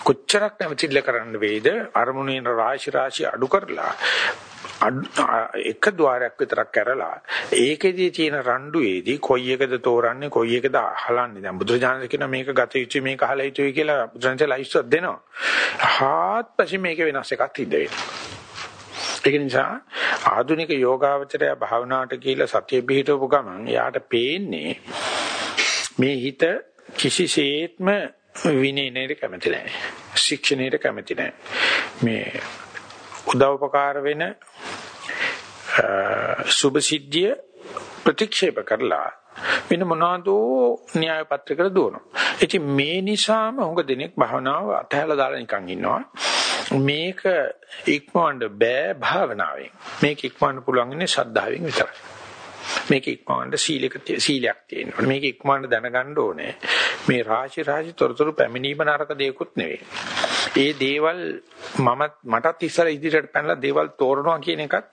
කොච්චරක් නැවතිල්ල කරන්න වේද අරමුණේ රාශි රාශි අඩු කරලා එක ద్వාරයක් විතරක් කරලා ඒකෙදී තියෙන රණ්ඩුවේදී කොයි එකද තෝරන්නේ කොයි එකද අහලන්නේ? දැන් බුදුරජාණන් කියන මේක ගත යුතුයි මේක අහලා යුතුයි කියලා බුදුරජාණන් ලයිස්ට් දෙනවා. හාත්පසින් මේක වෙනස් එකක් තිබෙ ඒක නිසා ආධුනික යෝගාවචරය භාවනාවට කියලා සතිය පිහිටවපු ගමන් එයාට පේන්නේ මේ හිත කිසිසේත්ම විනයනයට කැමති නැහැ. ශික්ෂණයට කැමති නැහැ. මේ උදව්පකාර වෙන සුභ සිද්ධිය ප්‍රතික්ෂේප කරලා වෙන මොනවාදෝ න්‍යාය පත්‍රයකට දුවනවා. ඉතින් මේ නිසාම හුඟ දෙනෙක් භවනාව අතහැලා දාලා නිකන් ඉන්නවා. මේක ඉක්මවන්න බෑ භාවනාවෙන්. මේක ඉක්මවන්න පුළුවන් ඉන්නේ ශ්‍රද්ධාවෙන් විතරයි. මේක ඉක්මවන්න සීලයක සීලයක් තියෙනවා. මේක ඉක්මවන්න දැනගන්න ඕනේ. මේ රාශි රාශි තොරතුරු පැමිණීම නරක දෙයක්වත් නෙවෙයි. ඒ දේවල් මම මටත් ඉස්සර ඉදිරියට පැනලා දේවල් තෝරනවා කියන එකත්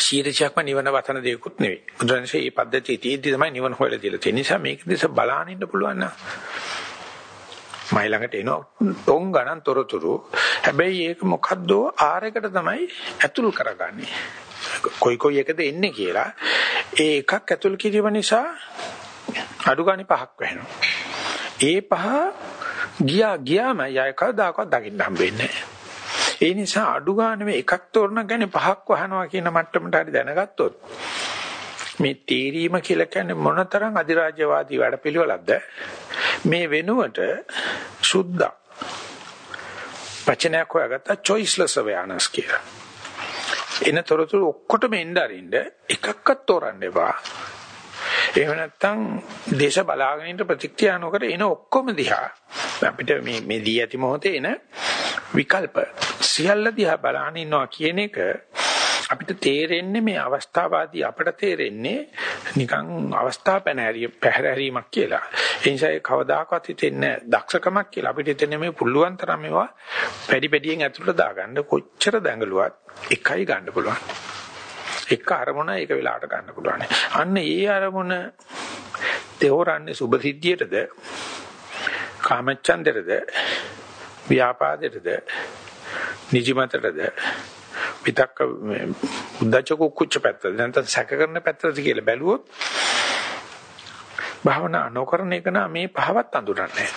ශීර්ෂයක්ම නිවන වතන දෙයක්වත් නෙවෙයි. බුදුරජාණන්සේ මේ පද්ධතිය තියෙද්දි තමයි නිවන හොයලා දීලා තියෙන්නේ. නිසා මේක දිහා බලාගෙන ඉන්න පුළුවන් නම් මයි ළඟට එන තොන් ගණන් තොරතුරු. හැබැයි ඒක මොකද්ද ආරයකට තමයි ඇතුල් කරගන්නේ. කොයි කොයි එකද එන්නේ කියලා. ඒ එකක් ඇතුල් කිරීම නිසා අඩු ගානේ පහක් වෙනවා. ඒ පහ ගියා ගියාම යය කවදාකවත් දකින්න හම්බෙන්නේ ඒ නිසා අඩු ගානේ මේ එකක් තෝරන ගන්නේ පහක් වහනවා කියන මට්ටමට හරි දැනගත්තොත් මේ තීරීම කියලා කියන්නේ මොනතරම් අධිරාජ්‍යවාදී වැඩපිළිවෙලක්ද මේ වෙනුවට සුද්ධ වචනයක් හොයාගත්තා choiceless awareness කියලා. එන තොරතුරු ඔක්කොටම එන්න අරින්න එකක්වත් තෝරන්න එපා. එහෙම නැත්නම් දේශ බලාගෙන ඉන්න ප්‍රතික්‍රියා නොකර එන ඔක්කොම දිහා අපිට මේ මේ දී ඇති මොහොතේ එන විකල්ප සියල්ල දිහා බලාගෙන ඉන්නවා කියන එක අපිට තේරෙන්නේ මේ අවස්ථාවාදී අපිට තේරෙන්නේ නිකන් අවස්ථා පැනහැරිය පැහැරීමක් කියලා. ඒ නිසා ඒ කවදාකවත් හිතෙන්නේ දක්ෂකමක් කියලා. අපිට හිතෙන්නේ මේ පුළුවන් තරම් මේවා පැඩි පැඩියෙන් ඇතුළට දාගන්න කොච්චර දැඟලුවත් එකයි ගන්න පුළුවන්. එක අරමුණ එක වෙලාවට ගන්න පුළුවන්. අන්න ඒ අරමුණ තේරන්නේ සුභ සිද්ධියටද කාමච්ඡන්දෙටද ව්‍යාපාදෙටද නිජමතටද පිටක්ක උද්දච්ච කුච්ච පැත්තද නැත්නම් සැක කරන පැත්තද කියලා බැලුවොත් භාවනා නොකරන එක නම් මේ පහවත් අඳුරන්නේ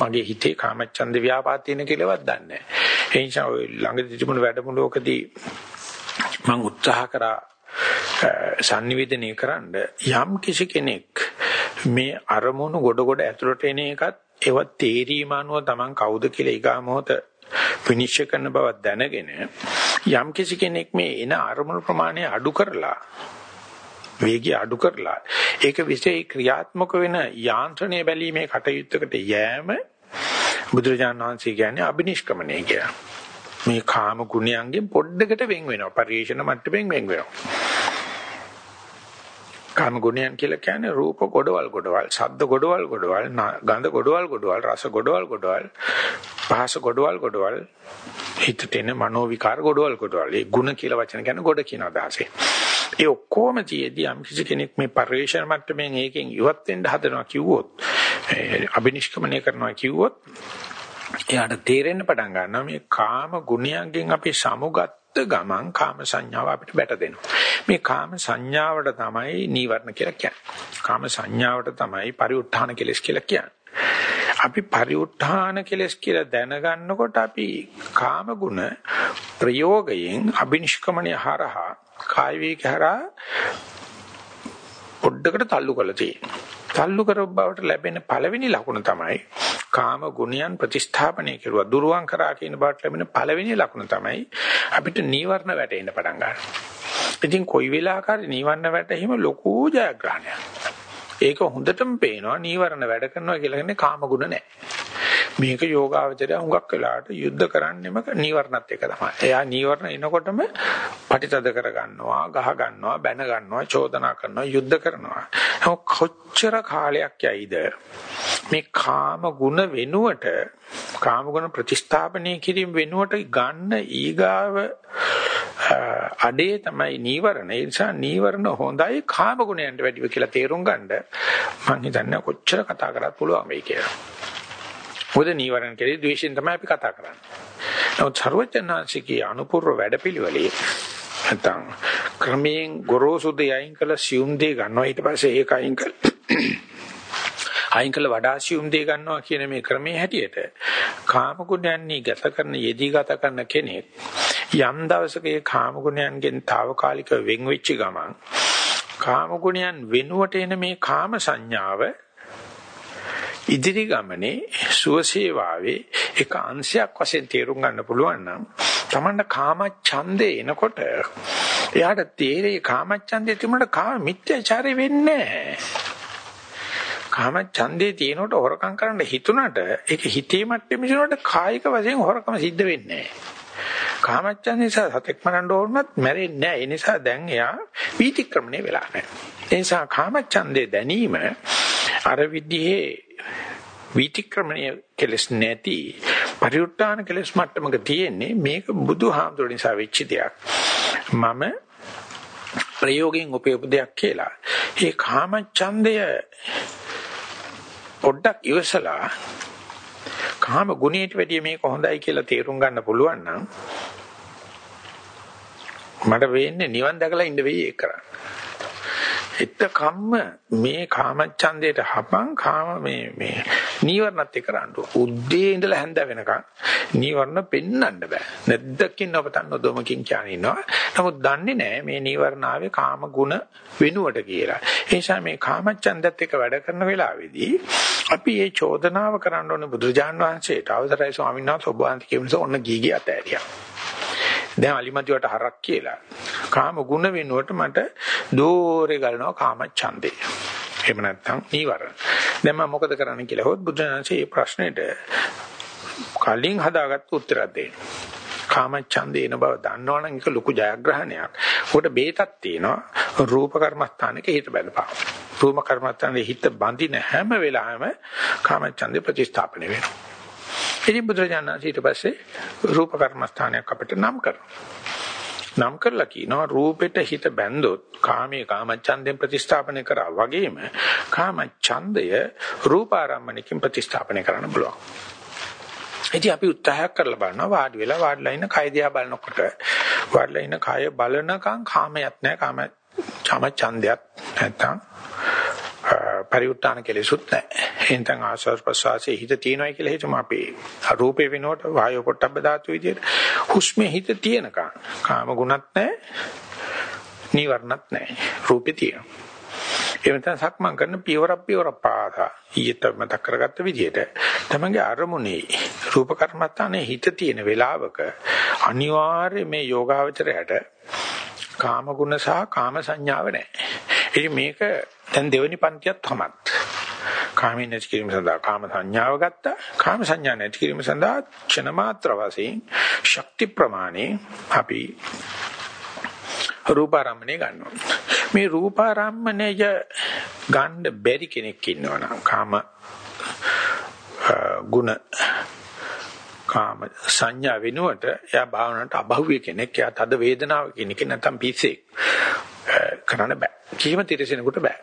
මගේ හිතේ කාමච්ඡන්ද ව්‍යාපාද තියෙන කියලාවත් දන්නේ නැහැ. ඒ නිසා ඔය ළඟදී තිබුණු වැඩමුළුවකදී මම උත්සාහ කරා sannivedanaya කරන්න යම් කිසි කෙනෙක් මේ අරමුණු ගොඩ ගොඩ ඇතුළට එන එකත් ඒව තේරීම අනුව Taman කවුද කියලා ඊගා මොහොත විනිශ්චය කරන බව දැනගෙන යම් කිසි කෙනෙක් මේ එන අරමුණු ප්‍රමාණය අඩු කරලා වේගය අඩු කරලා ඒක විශේෂ ක්‍රියාත්මක වෙන යාන්ත්‍රණය බැලීමේ කටයුත්තකට යෑම බුදුරජාණන් වහන්සේ කියන්නේ අබිනිෂ්ක්‍මණය කියලා. මේ කාම ගුණයන්ගෙන් පොඩ්ඩකට වෙන් වෙනවා. පරිේශන මට්ටමින් වෙන් වෙනවා. කාම ගුණයන් කියලා කියන්නේ රූප ගොඩවල් ගොඩවල්, ශබ්ද ගොඩවල් ගොඩවල්, ගන්ධ ගොඩවල් ගොඩවල්, රස ගොඩවල් ගොඩවල්, පහස ගොඩවල් ගොඩවල්, හිතට එන මනෝ විකාර ගොඩවල් ගොඩවල්. ඒ ಗುಣ කියලා වචන කියන්නේ ගොඩ කියන අදහසෙන්. ඒ ඔක්කොම තියේදී යම් කිසි කෙනෙක් මේ පරිවේෂණ මට්ටමින් ඒකෙන් ඉවත් වෙන්න හදනවා කිව්වොත් අබිනිෂ්ක්‍මණය කරනවා කිව්වොත් එයාට තේරෙන්න පටන් ගන්නවා මේ කාම ගුණයන්ගෙන් අපි සමුගත්ත ගමන් කාම සංඥාව අපිට බැට දෙනවා. මේ කාම සංඥාවට තමයි නීවරණ කියලා කියන්නේ. කාම සංඥාවට තමයි පරිඋත්ථාන කෙලස් කියලා කියන්නේ. අපි පරිඋත්ථාන කෙලස් කියලා දැනගන්නකොට අපි කාම ගුණ ප්‍රයෝගයෙන් අබිනිෂ්ක්‍මණය හරහා කාය වේග හරහා පොඩ්ඩකට තල්ලු කරලා තියෙනවා. තල්ලු කරව බවට ලැබෙන පළවෙනි ලකුණ තමයි කාම ගුණයන් ප්‍රතිස්ථාපනය කෙරුවා දුරුවන් කරා කියන බවට ලැබෙන පළවෙනි ලකුණ තමයි අපිට නීවරණ වැටෙන්න පටන් ගන්නවා. ඉතින් කොයි වෙලාවකරි නීවරණ වැටීම ලොකු ජයග්‍රහණයක්. ඒක හොඳටම පේනවා නීවරණ වැඩ කරනවා කියලා කියන්නේ කාම ගුණ නැහැ. මේක යෝගාවචරය හුඟක් වෙලාවට යුද්ධ කරන්නෙම නීවරණත් එක තමයි. එයා නීවරණ එනකොටම පටිතද කර ගන්නවා, ගහ ගන්නවා, බැන ගන්නවා, චෝදනා කරනවා, යුද්ධ කරනවා. කොච්චර කාලයක් යයිද මේ කාම ගුණ වෙනුවට කාම ගුණ ප්‍රතිස්ථාපනය කිරීම වෙනුවට ගන්න ඊගාව අඩේ තමයි නීවරණ. ඒ නිසා නීවරණ හොඳයි කාම ගුණයන්ට වැඩිව කියලා තේරුම් ගන්න මම හිතන්නේ කොච්චර කතා කරත් පුළුවන් වෙයි කියලා. මොකද නීවරණ කෙරේ ද්වේෂයෙන් තමයි අපි කතා කරන්නේ. නමුත් ਸਰවඥාන්සිකේ අනුපූර්ව වැඩපිළිවෙලේ නැත්නම් ක්‍රමයෙන් ගොරෝසු දෙයයින් කළ සියුම් දේ ගන්නවා ඊට පස්සේ ඒක අයින් කළ අයින් කළ වඩා සියුම් දේ ගන්නවා කියන මේ ක්‍රමයේ හැටියට කාම ගුණයන්හි ගත කරන යෙදී ගත කරන කෙනෙක් යම් දවසක ඒ කාම ගුණයන්ගෙන් తాවකාලික වෙන් වෙච්ච ගමන් කාම ගුණයන් වෙනුවට එන මේ කාම සංඥාව ඉදිරි ගමනේ සුවසේවාවේ එක අංශයක් වශයෙන් තේරුම් ගන්න පුළුවන් නම් තමන්න කාම ඡන්දේ එනකොට එයාට තේරේ කාම ඡන්දේ තිබුණාට කාම මිත්‍යාචාරය වෙන්නේ නැහැ. කාම ඡන්දේ තියෙනකොට හොරකම් කරන්න හිතුණට ඒක හිතේ මට්ටමේ ඉන්නකොට කායික වශයෙන් හොරකම සිද්ධ වෙන්නේ නැහැ. කාමච්ඡන්ද නිසා සතෙක් මරන්න ඕනවත් මැරෙන්නේ නැහැ. ඒ නිසා දැන් එයා වීතික්‍රමණය වෙලා නැහැ. ඒ නිසා කාමච්ඡන්දේ දැනීම අර විදිහේ විතික්‍රමණය කෙලස් නැති පරිඋත්තාන කෙලස් මට්ටමක තියෙන්නේ මේක බුදුහාමුදුර නිසා වෙච්ච දෙයක්. මම ප්‍රයෝගයෙන් උපයපු දෙයක් කියලා. ඒ කාම ඡන්දය පොඩ්ඩක් ඉවසලා කාම ගුණයට වැඩිය මේක හොඳයි කියලා තේරුම් ගන්න පුළුවන් නම් මට වෙන්නේ නිවන් දැකලා ඉන්න වෙයි ඒක කරන්න. එතකම්ම මේ කාමච්ඡන්දයට හපන් කාම මේ මේ නීවරණත් එක්ක රණ්ඩු. උද්දී ඉඳලා හැන්ද වෙනකන් නීවරණ පෙන්වන්න බෑ. නැද්දකින් ඔබතන් නොදොමකින් කියන ඉන්නවා. නමුත් දන්නේ නෑ මේ නීවරණ ආවේ කාම ගුණ වෙනුවට කියලා. ඒ නිසා මේ කාමච්ඡන්දත් එක්ක වැඩ කරන වෙලාවේදී අපි මේ චෝදනාව කරන්න ඕනේ බුදුරජාන් වහන්සේට අවසරයි ස්වාමීන් වහන්සේ ඔබ වහන්සේ කියන නිසා ඔන්න ගීගී අතෑරියා. දැන් අලිමන්තිවට හරක් කියලා. කාම ගුණ වෙනුවට මට දෝරේ ගලනවා කාම ඡන්දේ. එහෙම නැත්නම් නීවරණ. දැන් මම මොකද කරන්න කියලා හොත් බුදුරජාණන්සේ මේ ප්‍රශ්නෙට කලින් හදාගත්ත උත්තරයක් දෙන්න. කාම ඡන්දේ එන බව දන්නවනම් ඒක ලොකු ජයග්‍රහණයක්. උකට බේතක් තියෙනවා. රූප කර්මස්ථානක හිත බැලපා. රූප කර්මස්ථානයේ හිත බඳින හැම වෙලාවෙම කාම ඡන්දේ ප්‍රතිස්ථාපනය වෙනවා. ඉතින් බුදුරජාණන් ඊට පස්සේ රූප කර්මස්ථානයක් අපිට නම් කරනවා. නම් කරලා කියනවා රූපෙට හිත බැන්දොත් කාමයේ කාමච්ඡන්දයෙන් ප්‍රතිස්ථාපනය කරා වගේම කාමච්ඡන්දය රූපාරම්මණයකින් ප්‍රතිස්ථාපනය කරන්න පුළුවන්. ඉතින් අපි උත්සාහයක් කරලා බලනවා වාඩි වෙලා වාඩිලා ඉන්න කය දිහා බලනකොට වාඩිලා ඉන්න කය බලනකම් කාමයක් නැහැ කාම චමච්ඡන්දයක් නැත්තම් පරිඋත්තාන කෙලෙසුත් නැහැ. එහෙනම් ආස්වාද ප්‍රසවාසයේ හිත තියෙනවා කියලා හිතමු අපි. රූපේ වෙනකොට වායෝ පොට්ටබ්බ ධාතු විදියට හුස්මේ හිත තියෙනකම් කාම ගුණත් නැහැ. නීවරණත් නැහැ. රූපේ තියෙනවා. ඒ වෙනතන සක්මන් කරන පියවරක් පියවරක් පාසා ඊට මතක් කරගත්ත විදිහට තමන්ගේ අරමුණේ රූප කර්මත්තානේ හිත තියෙන වෙලාවක අනිවාර්යයෙන් මේ යෝගාවචරයට කාම ගුණ සහ කාම සංඥාව නැහැ. ඉතින් මේක දැන් දෙවෙනි පන්තියත් තමත්. කාමෙන් නැති කිරීම සඳහා කාම සංඥාව ගත්තා. කාම සංඥා නැති කිරීම සඳහා ක්ෂණ මාත්‍ර වශයෙන් ශක්ති ප්‍රමාණය අපි රූපාරම්මණය ගන්නවා. මේ රූපාරම්මණය ගන්න බැරි කෙනෙක් ඉන්නවනම් කාම ගුණ කාම සංඥා වෙනුවට එයා භාවනාවට අභව්‍ය කෙනෙක්. එයා තද වේදනාව කෙනෙක් නැත්නම් පිස්සෙක්. කරන්න බෑ. කිසිම තිරසෙනෙකුට බෑ.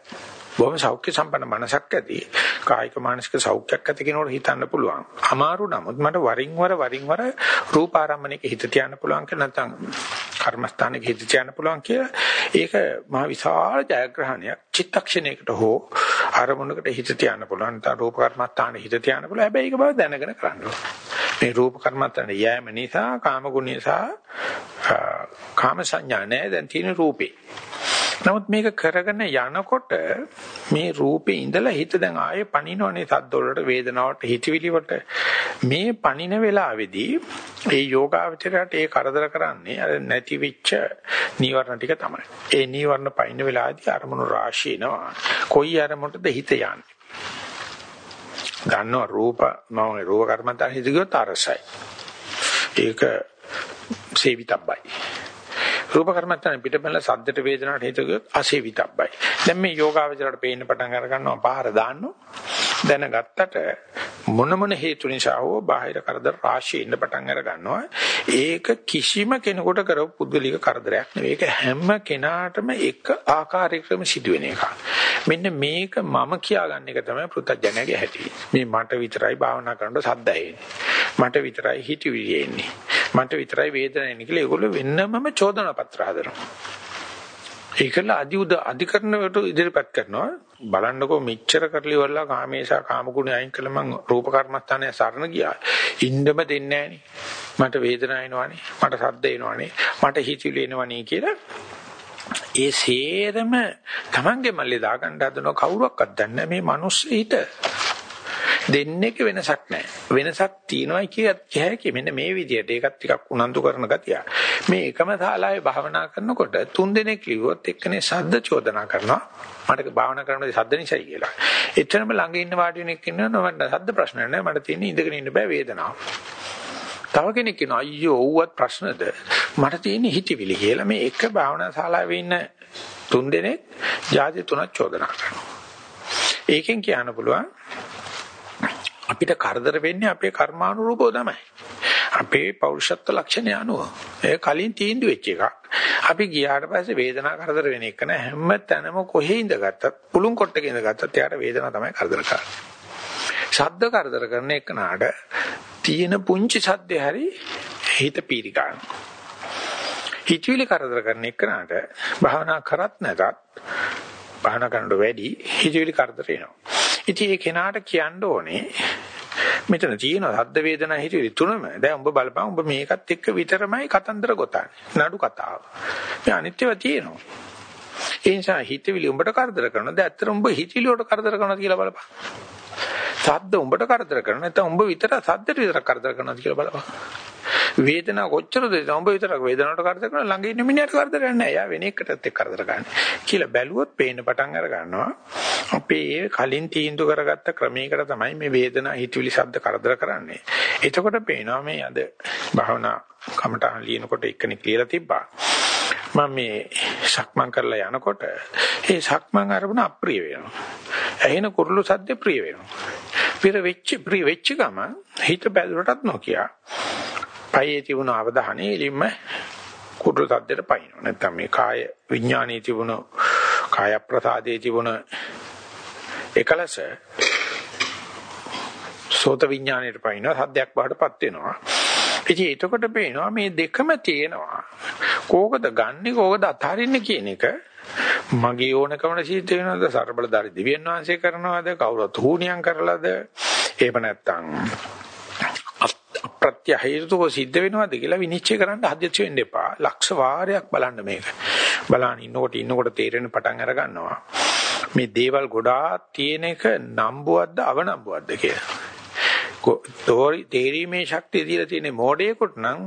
බොහොම සෞඛ්‍ය සම්පන්න මනසක් ඇති කායික මානසික සෞඛ්‍යයක් ඇති කෙනෙකුට හිතන්න පුළුවන්. අමාරු නමුත් මට වරින් වර වරින් වර රූප ආරම්භණයක හිත තියන්න පුළුවන් කියලා නැත්නම් කර්මස්ථානයක හිත තියන්න පුළුවන් කියලා ඒක මහ විශාල ජයග්‍රහණයක්. චිත්තක්ෂණයකට හෝ ආරමුණකට හිත තියන්න පුළුවන්. නැත්නම් රූප කර්මස්ථානයේ හිත තියන්න පුළුවන්. හැබැයි ඒක බව දැනගෙන කරන්න මේ රූප කර්මස්ථානයේ යෑම නිසා කාම ගුණය සහ කාම සංඥා නැහැ දැන් තියෙන රූපේ. නමුත් මේක කරගෙන යනකොට මේ රූපේ ඉඳලා හිත දැන් ආයේ පණිනවනේ සද්ද වලට වේදනාවට හිතවිලි වලට මේ පණින වෙලාවේදී ඒ යෝගාවචරයට ඒ කරදර කරන්නේ අර නැති වෙච්ච නීවරණ ටික තමයි. ඒ නීවරණ පයින් වෙලාවේදී අරමුණු රාශිය එනවා. කොයි අරමුණටද හිත යන්නේ? ගන්නවා රූප මම රූප කර්මන්තය හිත ගියොත් අරසයි. ඒක සේවිතබ්බයි. රූප කර්මත්තන පිටපැල සද්දට වේදනාවට හේතු ගියොත් අසේවිතබ්බයි. දැන් මේ යෝගාවචරයට පේන්න පටන් අර ගන්නවා පහර දාන්නවා. දැනගත්තට මොන මොන හේතු නිසා හෝ බාහිර කරදර රාශිය ඉන්න පටන් අර ගන්නවා. ඒක කිසිම කෙනෙකුට කරපු පුද්ගලික කරදරයක් නෙවෙයි. ඒක හැම කෙනාටම එක ආකාරයකම සිදුවෙන එකක්. මෙන්න මේක මම කියාගන්න එක තමයි පෘථජනයාගේ හැටි. මේ මට විතරයි භාවනා කරනකොට සද්ද මට විතරයි හිතවිලි එන්නේ. මට විතරයි වේදනාව එන්නේ කියලා ඒගොල්ලෝ වෙන්නමම චෝදනා පත්‍ර හදනවා. ඒකල අදි උද අධිකරණයට ඉදිරිපත් කරනවා. බලන්නකෝ මෙච්චර කරලි වල්ලා කාමේශා කාමගුණ අයින් කළ මං රූප කර්මස්ථානය සරණ ගියා. ඉන්නම දෙන්නේ මට වේදනාව එනවනේ. මට සද්ද එනවනේ. මට හිතිලි එනවනේ කියලා ඒ සේරම Tamange මල්ලේ දාගන්න හදන කවුරක්වත් දන්නේ මේ මිනිස් හිත දෙන්නේක වෙනසක් නැහැ. වෙනසක් තියෙනවායි කියහැකි මෙන්න මේ විදිහට ඒකත් ටිකක් උනන්දු කරන ගතිය. මේ එකම ශාලාවේ භාවනා කරනකොට තුන් දෙනෙක් ලිව්වොත් එක්කනේ ශබ්ද චෝදනා කරනවා. මට භාවනා කරනකොට ශබ්ද නිසයි කියලා. එච්චරම ළඟ ඉන්න වාඩි වෙන එක්කෙනා මට ශබ්ද ප්‍රශ්න නැහැ. මට තියෙන්නේ ඉඳගෙන ඉන්න බෑ වේදනාව. තව කෙනෙක් කියනවා අයියෝ ඕවත් ප්‍රශ්නද මට තියෙන්නේ හිතවිලි කියලා මේ එක භාවනා ශාලාවේ ඉන්න තුන් දෙනෙක් ජාති තුනක් චෝදනා කරනවා. ඒකෙන් කියන්න පුළුවන් අපිට කරදර වෙන්නේ අපේ කර්මානුරූපව තමයි. අපේ පෞරුෂත්ව ලක්ෂණ අනුව. ඒ කලින් තීන්දුව වෙච්ච එකක්. අපි ගියාට පස්සේ වේදනාව කරදර වෙන එක නෑ හැම තැනම කොහේ ඉඳගත්තත් පුළුන් කොට්ටක ඉඳගත්තත් එයාට වේදනාව තමයි කරදර කරන්නේ. ශබ්ද කරදර කරන එක නාඩ තියෙන පුංචි සද්දේ හරි හිත පීරි ගන්නවා. හිතවිලි කරදර කරන එක නාඩ භාවනා කරත් නැතත් භාවනා කරනකොට වැඩි හිතවිලි කරදර එනවා. ඉතින් ඒ කෙනාට කියන්න ඕනේ මෙතන තියෙන හද්ද වේදනා හිතවිලි තුනම දැන් උඹ බලපන් උඹ මේකත් එක්ක විතරමයි කතන්දර ගොතන්නේ නඩු කතාව. මේ අනිත්‍යව තියෙනවා. ඒ නිසා හිතවිලි උඹට කරදර කරනවා. දැන් ඇත්තට උඹ හිතවිලි වලට කරදර කරනවා කියලා බලපන්. සද්ද උඹට කරදර කරනවා. නැත්නම් උඹ විතර සද්දට විතර කරදර කරනවා කියලා බලපන්. වේදනාව කොච්චරද උඹ විතරක් වේදනාවට කරදර කරන ළඟ ඉන්න මිනිහට කරදරයක් නැහැ. එයා වෙන එකටත් එක්ක කරදර ගන්න. කියලා බැලුවොත් පේන්න පටන් අර ගන්නවා. අපේ කලින් තීන්දුව කරගත්ත ක්‍රමයකට තමයි මේ වේදනා හිතවිලි ශබ්ද කරදර කරන්නේ. එතකොට පේනවා මේ අද භාවනා කමටහන් ලියනකොට එක්කෙනෙක් කියලා තිබ්බා. මම මේ සක්මන් කරලා යනකොට ඒ සක්මන් අරමුණ අප්‍රිය වෙනවා. ඇහෙන කුරුළු සද්ද ප්‍රිය වෙනවා. පෙර වෙච්ච ප්‍රිය වෙච්ච ගම හිත බැලුවටත් නොකිය. පයේ තිබුණ අවධානය එලින්ම කුරුළු සද්දට පයින්නවා. නැත්තම් මේ කාය විඥානයේ තිබුණ කාය ප්‍රසාදයේ තිබුණ එකලස සෝත විඥාණයට පයින්නවා සද්දයක් බාටපත් වෙනවා. ඉතින් එතකොට පේනවා මේ දෙකම තියෙනවා. කෝකද ගන්නෙ කෝකද අතාරින්නේ කියන එක මගේ ඕනකමන සිද්ධ වෙනවද ਸਰබලදාරි දිව්‍යන් වහන්සේ කරනවද කවුරුත් හුණියම් කරලාද එහෙම නැත්නම් අප්‍රත්‍ය හේතුක සිද්ධ වෙනවද කියලා විනිශ්චය කරන්න හදිස්සි වෙන්න එපා. ලක්ෂ වාරයක් බලන්න මේක. බලන්න ඉන්නකොට ඉන්නකොට තේරෙන පටන් අර ගන්නවා. මේ දේවල් ගොඩාක් තියෙන එක නම්බුවක්ද අවනම්බුවක්ද කියලා. තෝරි තේරීමේ ශක්තිය දීලා තියෙන මොඩේකට නම්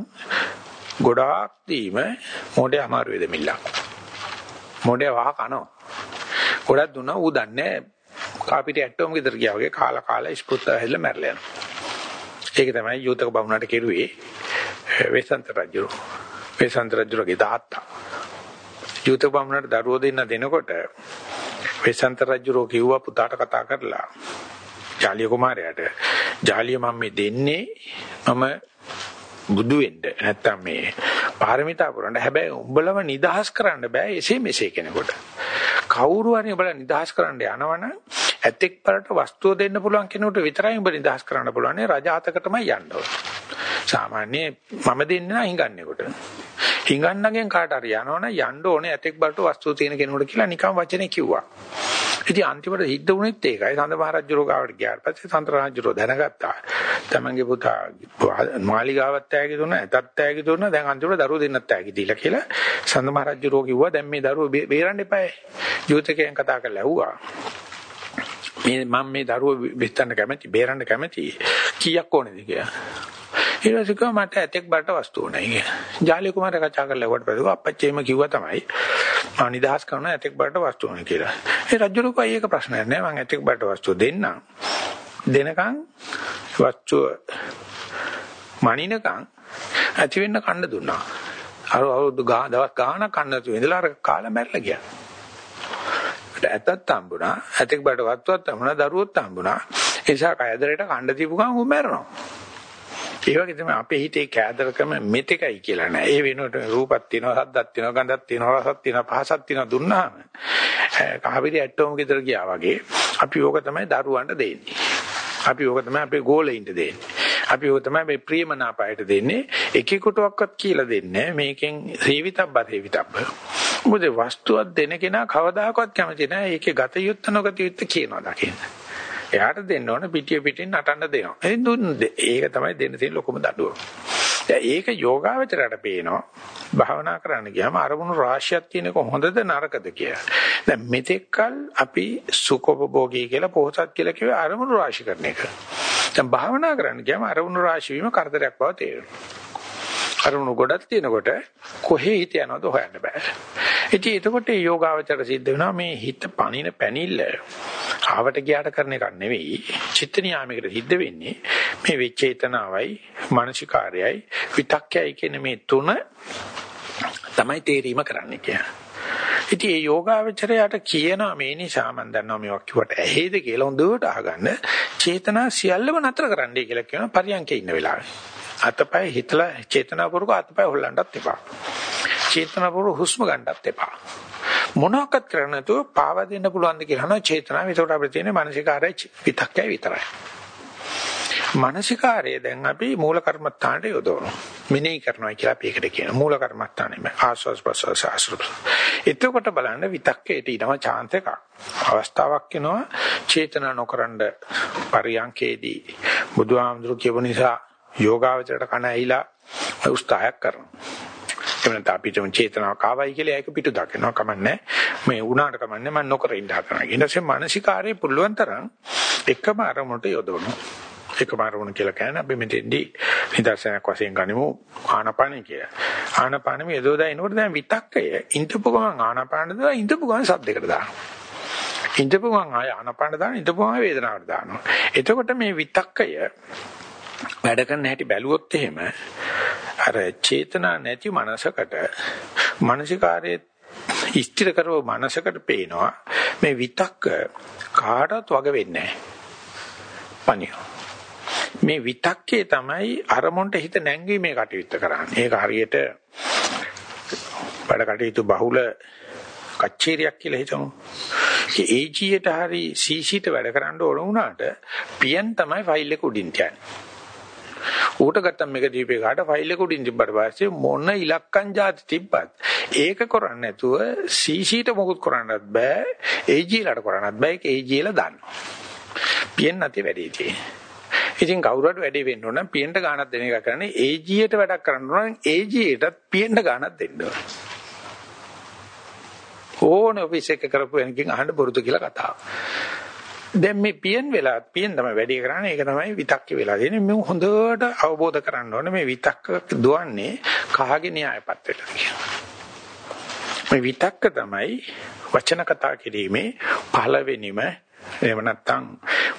ගොඩාක් දීම මොඩේ අමාරු වෙද මිල්ලක්. මොඩේ වහ කනවා. ගොඩක් දුන්නා ඌ දන්නේ කාපිට ඇට්ටෝම ගෙදර ගියා වගේ කාලා කාලා ස්පෘත හැදලා මැරලා යනවා. ඒක තමයි යූතක බමුණට කෙරුවේ වෙසන්ත රජු. වෙසන්ත රජුගේ තාත්තා. යූතක බමුණට දරුවෝ දෙන්න දෙනකොට වෙසන්ත රජු කිව්වා පුතාට කතා කරලා ජාලිය කුමාරයාට ජාලිය මම මේ දෙන්නේ මම බුදු වෙන්න නැත්තම් මේ පාරමිතා පුරන්න හැබැයි උඹලව නිදහස් කරන්න බෑ එසේ මෙසේ කෙනෙකුට. කවුරු හරි උඹලා නිදහස් කරන්න යනවනම් ඇතෙක් බලට වස්තුව දෙන්න පුළුවන් කෙනෙකුට විතරයි උඹ නිදහස් කරන්න පුළුවන්. රජ අතකටමයි යන්න ඕන. සාමාන්‍ය මම දෙන්නේ නැහැ හිඟන්නේකොට. හිඟන්නගෙන් කාට හරි යනවනම් යන්න ඕනේ ඇතෙක් බලට වස්තුව තියෙන කෙනෙකුට කියලා නිකන් වචනේ කිව්වා. ඉතින් අන්තිමට හිට වුණෙත් ඒකයි. සඳ මහරජුරෝ ගාවට ගියාට පස්සේ සඳ රජුරෝ දැනගත්තා. තමන්ගේ පුතා මාලිගාවත් ඈගි දුන්නා, ඇතත් ඈගි දුන්නා. දැන් අන්තිමට දරුවෝ දෙන්නත් ඈගි දීලා කියලා සඳ මහරජුරෝ කිව්වා දැන් මේ දරුවෝ බේරන්න එපායි. ජෝතිකයන් කතා කරලා ඇහුවා. මේ මම මේ දරුවෝ බෙත්තන්න කැමති, බේරන්න කැමති. කීයක් ඕනේද කියලා. ඊට පස්සේ කිව්වා මට ඇතෙක් බට වස්තු ඕනේ කියලා. ජාලි කුමාරයා කතා කරලා වට පස්සේ අප්පච්චි එහෙම කිව්වා තමයි. මම නිදහස් කරන ඇතෙක් බට වස්තු ඕනේ කියලා. ඒ රජුරු කයි ඒක ප්‍රශ්නයක් නෑ මම ඇතෙක් බට වස්තු දෙන්නම්. දෙනකන් වස්තු මනිනකන් ඇති වෙන්න කන්න දුන්නා. අර අවුරුදු දවස් ගාණක් කන්න තු ඉඳලා අර කාලා මැරලා ගියා. ඇතත් හම්බුණා ඇතෙක් බට වස්තුවක් හම්බුණා දරුවොත් හම්බුණා ඒ නිසා කයදරට කණ්ඩ දීපු ගමන් උන් මැරෙනවා ඒ වගේ තමයි අපේ හිතේ කෑදරකම මෙතෙකයි කියලා නෑ. ඒ වෙනුවට රූපක් තියෙනවා, සද්දක් තියෙනවා, ගඳක් තියෙනවා, රසක් තියෙනවා, පහසක් තියෙනවා දුන්නාම කහපිරි ඇටෝම ගෙදර ගියා වගේ අපි ඕක තමයි දරුවන්ට දෙන්නේ. අපි ඕක තමයි අපේ ගෝලෙයින්ට දෙන්නේ. අපි ඕක තමයි මේ ප්‍රියමනාපයට දෙන්නේ. එකෙකුටවත් කියලා දෙන්නේ මේකෙන් සේවිතබ්බ සේවිතබ්බ. මොකද වස්තුවක් දෙන කෙනා කවදාකවත් කැමති නෑ. ඒකේ ගත යුත්ත නොගත යුත්ත කියනවා දකින්න. එයාට දෙන්න ඕන පිටිය පිටින් නටන්න දෙනවා. එතින් දුන්නේ. ඒක තමයි දෙන්න තියෙන ලොකුම දඬුවම. දැන් ඒක යෝගාවචරයට පේනවා. භාවනා කරන්න ගියාම අරමුණු රාශියක් තියෙනක හොඳද නරකද කියලා. දැන් මෙතෙක්කල් අපි සුඛෝපභෝගී කියලා පොහසත් කියලා කිව්වේ අරමුණු රාශි කරන එක. දැන් භාවනා කරන්න ගියාම අරමුණු රාශි වීම කරදරයක් බව තේරෙනවා. අරමුණු ගොඩක් තියෙනකොට කොහේ හිත යනවද හොයන්න බෑ. ඉතින් එතකොට මේ යෝගාවචර සිද්ධ වෙනවා මේ හිත පණින පැනිල්ල ආවට ගියාට කරන එකක් නෙවෙයි. චිත්ත නියාමයකට සිද්ධ වෙන්නේ මේ විචේතනාවයි මානසිකාරයයි විතක්කයයි කියන මේ තුන තමයි තේරීම කරන්න කියන්නේ. ඉතින් මේ යෝගාවචරයට කියනවා මේ නිසා මම දන්නවා මේවා කිව්වට ඇහෙද කියලා හොඳට අහගන්න. චේතනා සියල්ලම නතර කරන්නයි කියලා කියනවා පරියන්කේ ඉන්න වෙලාවේ. අතපය හිතලා චේතනාපූර්වක අතපය හොල්ලන්නත් එපා. චේතනාපූර්ව හුස්ම ගන්නත් එපා. මොනවාක්වත් කරන්න නැතුව පාව දෙන්න පුළුවන් ද කියලා හන චේතනාව. ඒකට අපිට තියෙන්නේ මානසිකාරය විතක්කයි විතරයි. මානසිකාරය දැන් අපි මූල කර්මත්තානට යොදවනවා. මෙනෙහි කරනවා කියලා අපි ඒකට කියනවා. මූල කර්මත්තානෙම ආස්වාස් ප්‍රසවාස ආශ්‍රප. එතකොට බලන්න විතක්කේට ඊටම chance එකක්. අවස්ථාවක් එනවා චේතනා නොකරනද පරියන්කේදී බුදුහාමුදුරු කියපු නිසා යෝගාවචරයට කන ඇහිලා උත්සාහයක් කරනවා. එහෙම නැත්නම් අපිට චේතනාවක් ආවයි කියලා ඒක පිටු දකිනවා කමන්නේ. මේ වුණාට කමන්නේ මම නොකර ඉන්න හදනවා. ඊට පස්සේ මානසිකාරයේ පුළුවන් තරම් එකම අරමුණට යොදවනවා. එකම අරමුණ කියලා කියන්නේ අපි මෙතෙන්දී නිදර්ශනයක් වශයෙන් ගනිමු ආනපාන කියලා. ආනපානෙම යදෝදා එනකොට දැන් විතක්කය ඉඳපු ගමන් ආනපාන දාලා ඉඳපු ගමන් සද්දයකට දානවා. ඉඳපු ගමන් ආය ආනපාන දාන ඉඳපු ගමන් වේදනාවට දානවා. එතකොට මේ විතක්කය වැඩ කරන හැටි බැලුවොත් එහෙම අර චේතනා නැති මනසකට මානසිකාරයේ ස්ථිර කරව මනසකට පේනවා මේ විතක්ක කාටවත් වග වෙන්නේ නැහැ. මේ විතක්කේ තමයි අරමුණට හිත නැංගීමේ කටයුත්ත කරන්නේ. ඒක හරියට වැඩ කටයුතු බහුල කච්චේරියක් කියලා හිතමු. ඒ AG-ට හරි CC-ට වැඩ කරන්න ඕන වුණාට පියන් තමයි ෆයිල් එක උඩින් තියන්නේ. ඌට ගත්තම් මේක දීපේ කාට ෆයිල් එක උඩින් තිබ්බට පස්සේ මොන ඉලක්කම් જાති තිබ්බත් ඒක කරන්නේ නැතුව CC ට මොකුත් කරන්නත් බෑ AG ලට කරන්නත් බෑ ඒක AG ලා දන්නවා. පියෙන් නැති වැඩේ තියෙන්නේ. ඉතින් කවුරුහට වැඩේ වෙන්න ඕන නම් පියෙන්ට ගාණක් දෙන එක කරන්නේ AG-ට වැඩක් කරන්න ඕන නම් AG-ටත් පියෙන්ට ගාණක් දෙන්න ඕන. ඕන ඔෆිස් එක කරපු එකකින් අහන්න පුරුදු කියලා කතාව. දැන් මේ පියෙන් වෙලා පියෙන් තමයි වැඩි කරන්නේ. ඒක තමයි විතක්ක වෙලා තියෙන්නේ. මේ හොඳට අවබෝධ කරගන්න ඕනේ මේ විතක්ක දුවන්නේ කාගේ න්‍යායපත්‍රයට කියලා. මේ විතක්ක තමයි වචන කතා කිරීමේ පළවෙනිම එහෙම නැත්නම්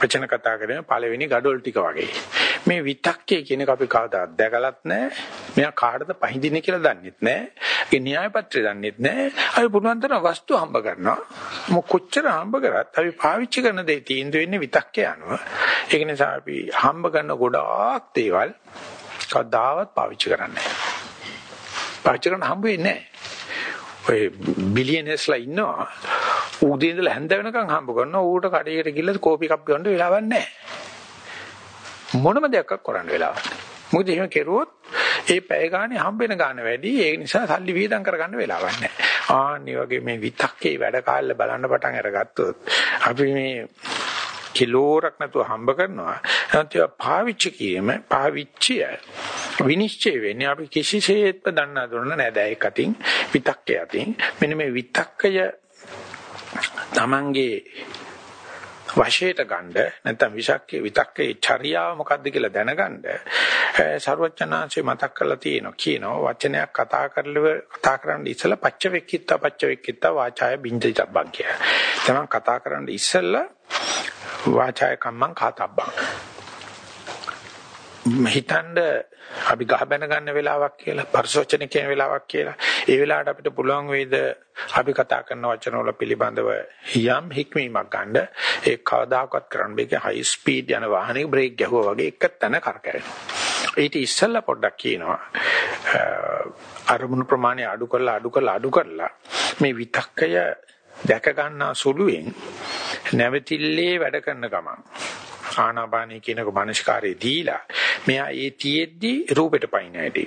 වචන කතා කරන පළවෙනි gadol ටික වගේ. මේ විතක්කේ කියන එක අපි කවදාවත් දැකලත් නැහැ. මෙයා කාටද පහඳින්නේ කියලා දන්නෙත් නැහැ. ඒ න්‍යාය පත්‍රය දන්නෙත් නැහැ. අපි පුළුවන් තරම් වස්තු හම්බ කරනවා. මොක කොච්චර හම්බ කරත් අපි පාවිච්චි කරන දේ තීන්දුව වෙන්නේ විතක්කේ අනුව. ඒක නිසා අපි හම්බ කරන ගොඩාක් දේවල් කවදාවත් පාවිච්චි කරන්නේ නැහැ. පාවිච්චි කරන්න හම්බ වෙන්නේ නැහැ. ඔය බිලියනර්ස්ලා ඉන්නවා උදේ ඉඳලා හැන්ද වෙනකන් හම්බ කරනවා ඌට කඩේට ගිහලා කෝපි කප් ගන්න වෙලාවක් නැහැ මොනම දෙයක් කරන්න වෙලාවක් මොකද එහෙම කෙරුවොත් ඒ පැය ගානේ හම්බෙන ගාන වැඩි. ඒ නිසා සල්ලි වියදම් කරගන්න වෙලාවක් නැහැ. ආන්නි වගේ මේ විතක්කේ වැඩ කාලේ බලන්න පටන් අරගත්තොත් අපි මේ කිලෝරක් නැතුව හම්බ කරනවා. නැත්නම් පාවිච්චි කිරීම පාවිච්චිය විනිශ්චය වෙන්නේ අපි කිසිසේත්ම දන්නා දුන්න නෑ දැයක අතින් විතක්කේ අතින්. මෙන්න මේ විතක්කය තමන්ගේ වශයට ගන්න නැත්නම් විසක්කේ විතක්කේ චර්යාව මොකද්ද කියලා දැනගන්න ਸਰවඥාන්සේ මතක් කරලා තියෙනවා කියනවා වචනයක් කතා කරලව කතා කරන්න ඉස්සලා පච්ච වෙක්කිත්තා පච්ච වෙක්කිත්තා වාචාය බින්දිතබ්බං කිය. තමන් කතා කරන්න ඉස්සලා වාචාය කම්මං කාතබ්බං. හිතන්න අපි ගහ බැන ගන්න වෙලාවක් කියලා පරිසෝචන කියන වෙලාවක් කියලා. ඒ වෙලාවට අපිට පුළුවන් වේද අපි කතා කරන වචන වල පිළිබඳව යම් හික්මීමක් ගන්න. ඒ කවදාකවත් කරන්න බෑ. හයි ස්පීඩ් යන වාහනේ බ්‍රේක් ගැහුවා වගේ එක තැන කරකැවෙනවා ඊට ඉස්සෙල්ලා පොඩ්ඩක් කියනවා අරමුණු ප්‍රමාණය අඩු කරලා අඩු කරලා අඩු කරලා මේ විතක්කය දැක ගන්නා සුළුවෙන් නැවතිල්ලේ වැඩ කරන ගමන් ආනාපානී කියනක මනස්කාරේ දීලා මෙයා ඒ තියෙද්දි රූපෙට පයින් ඇටි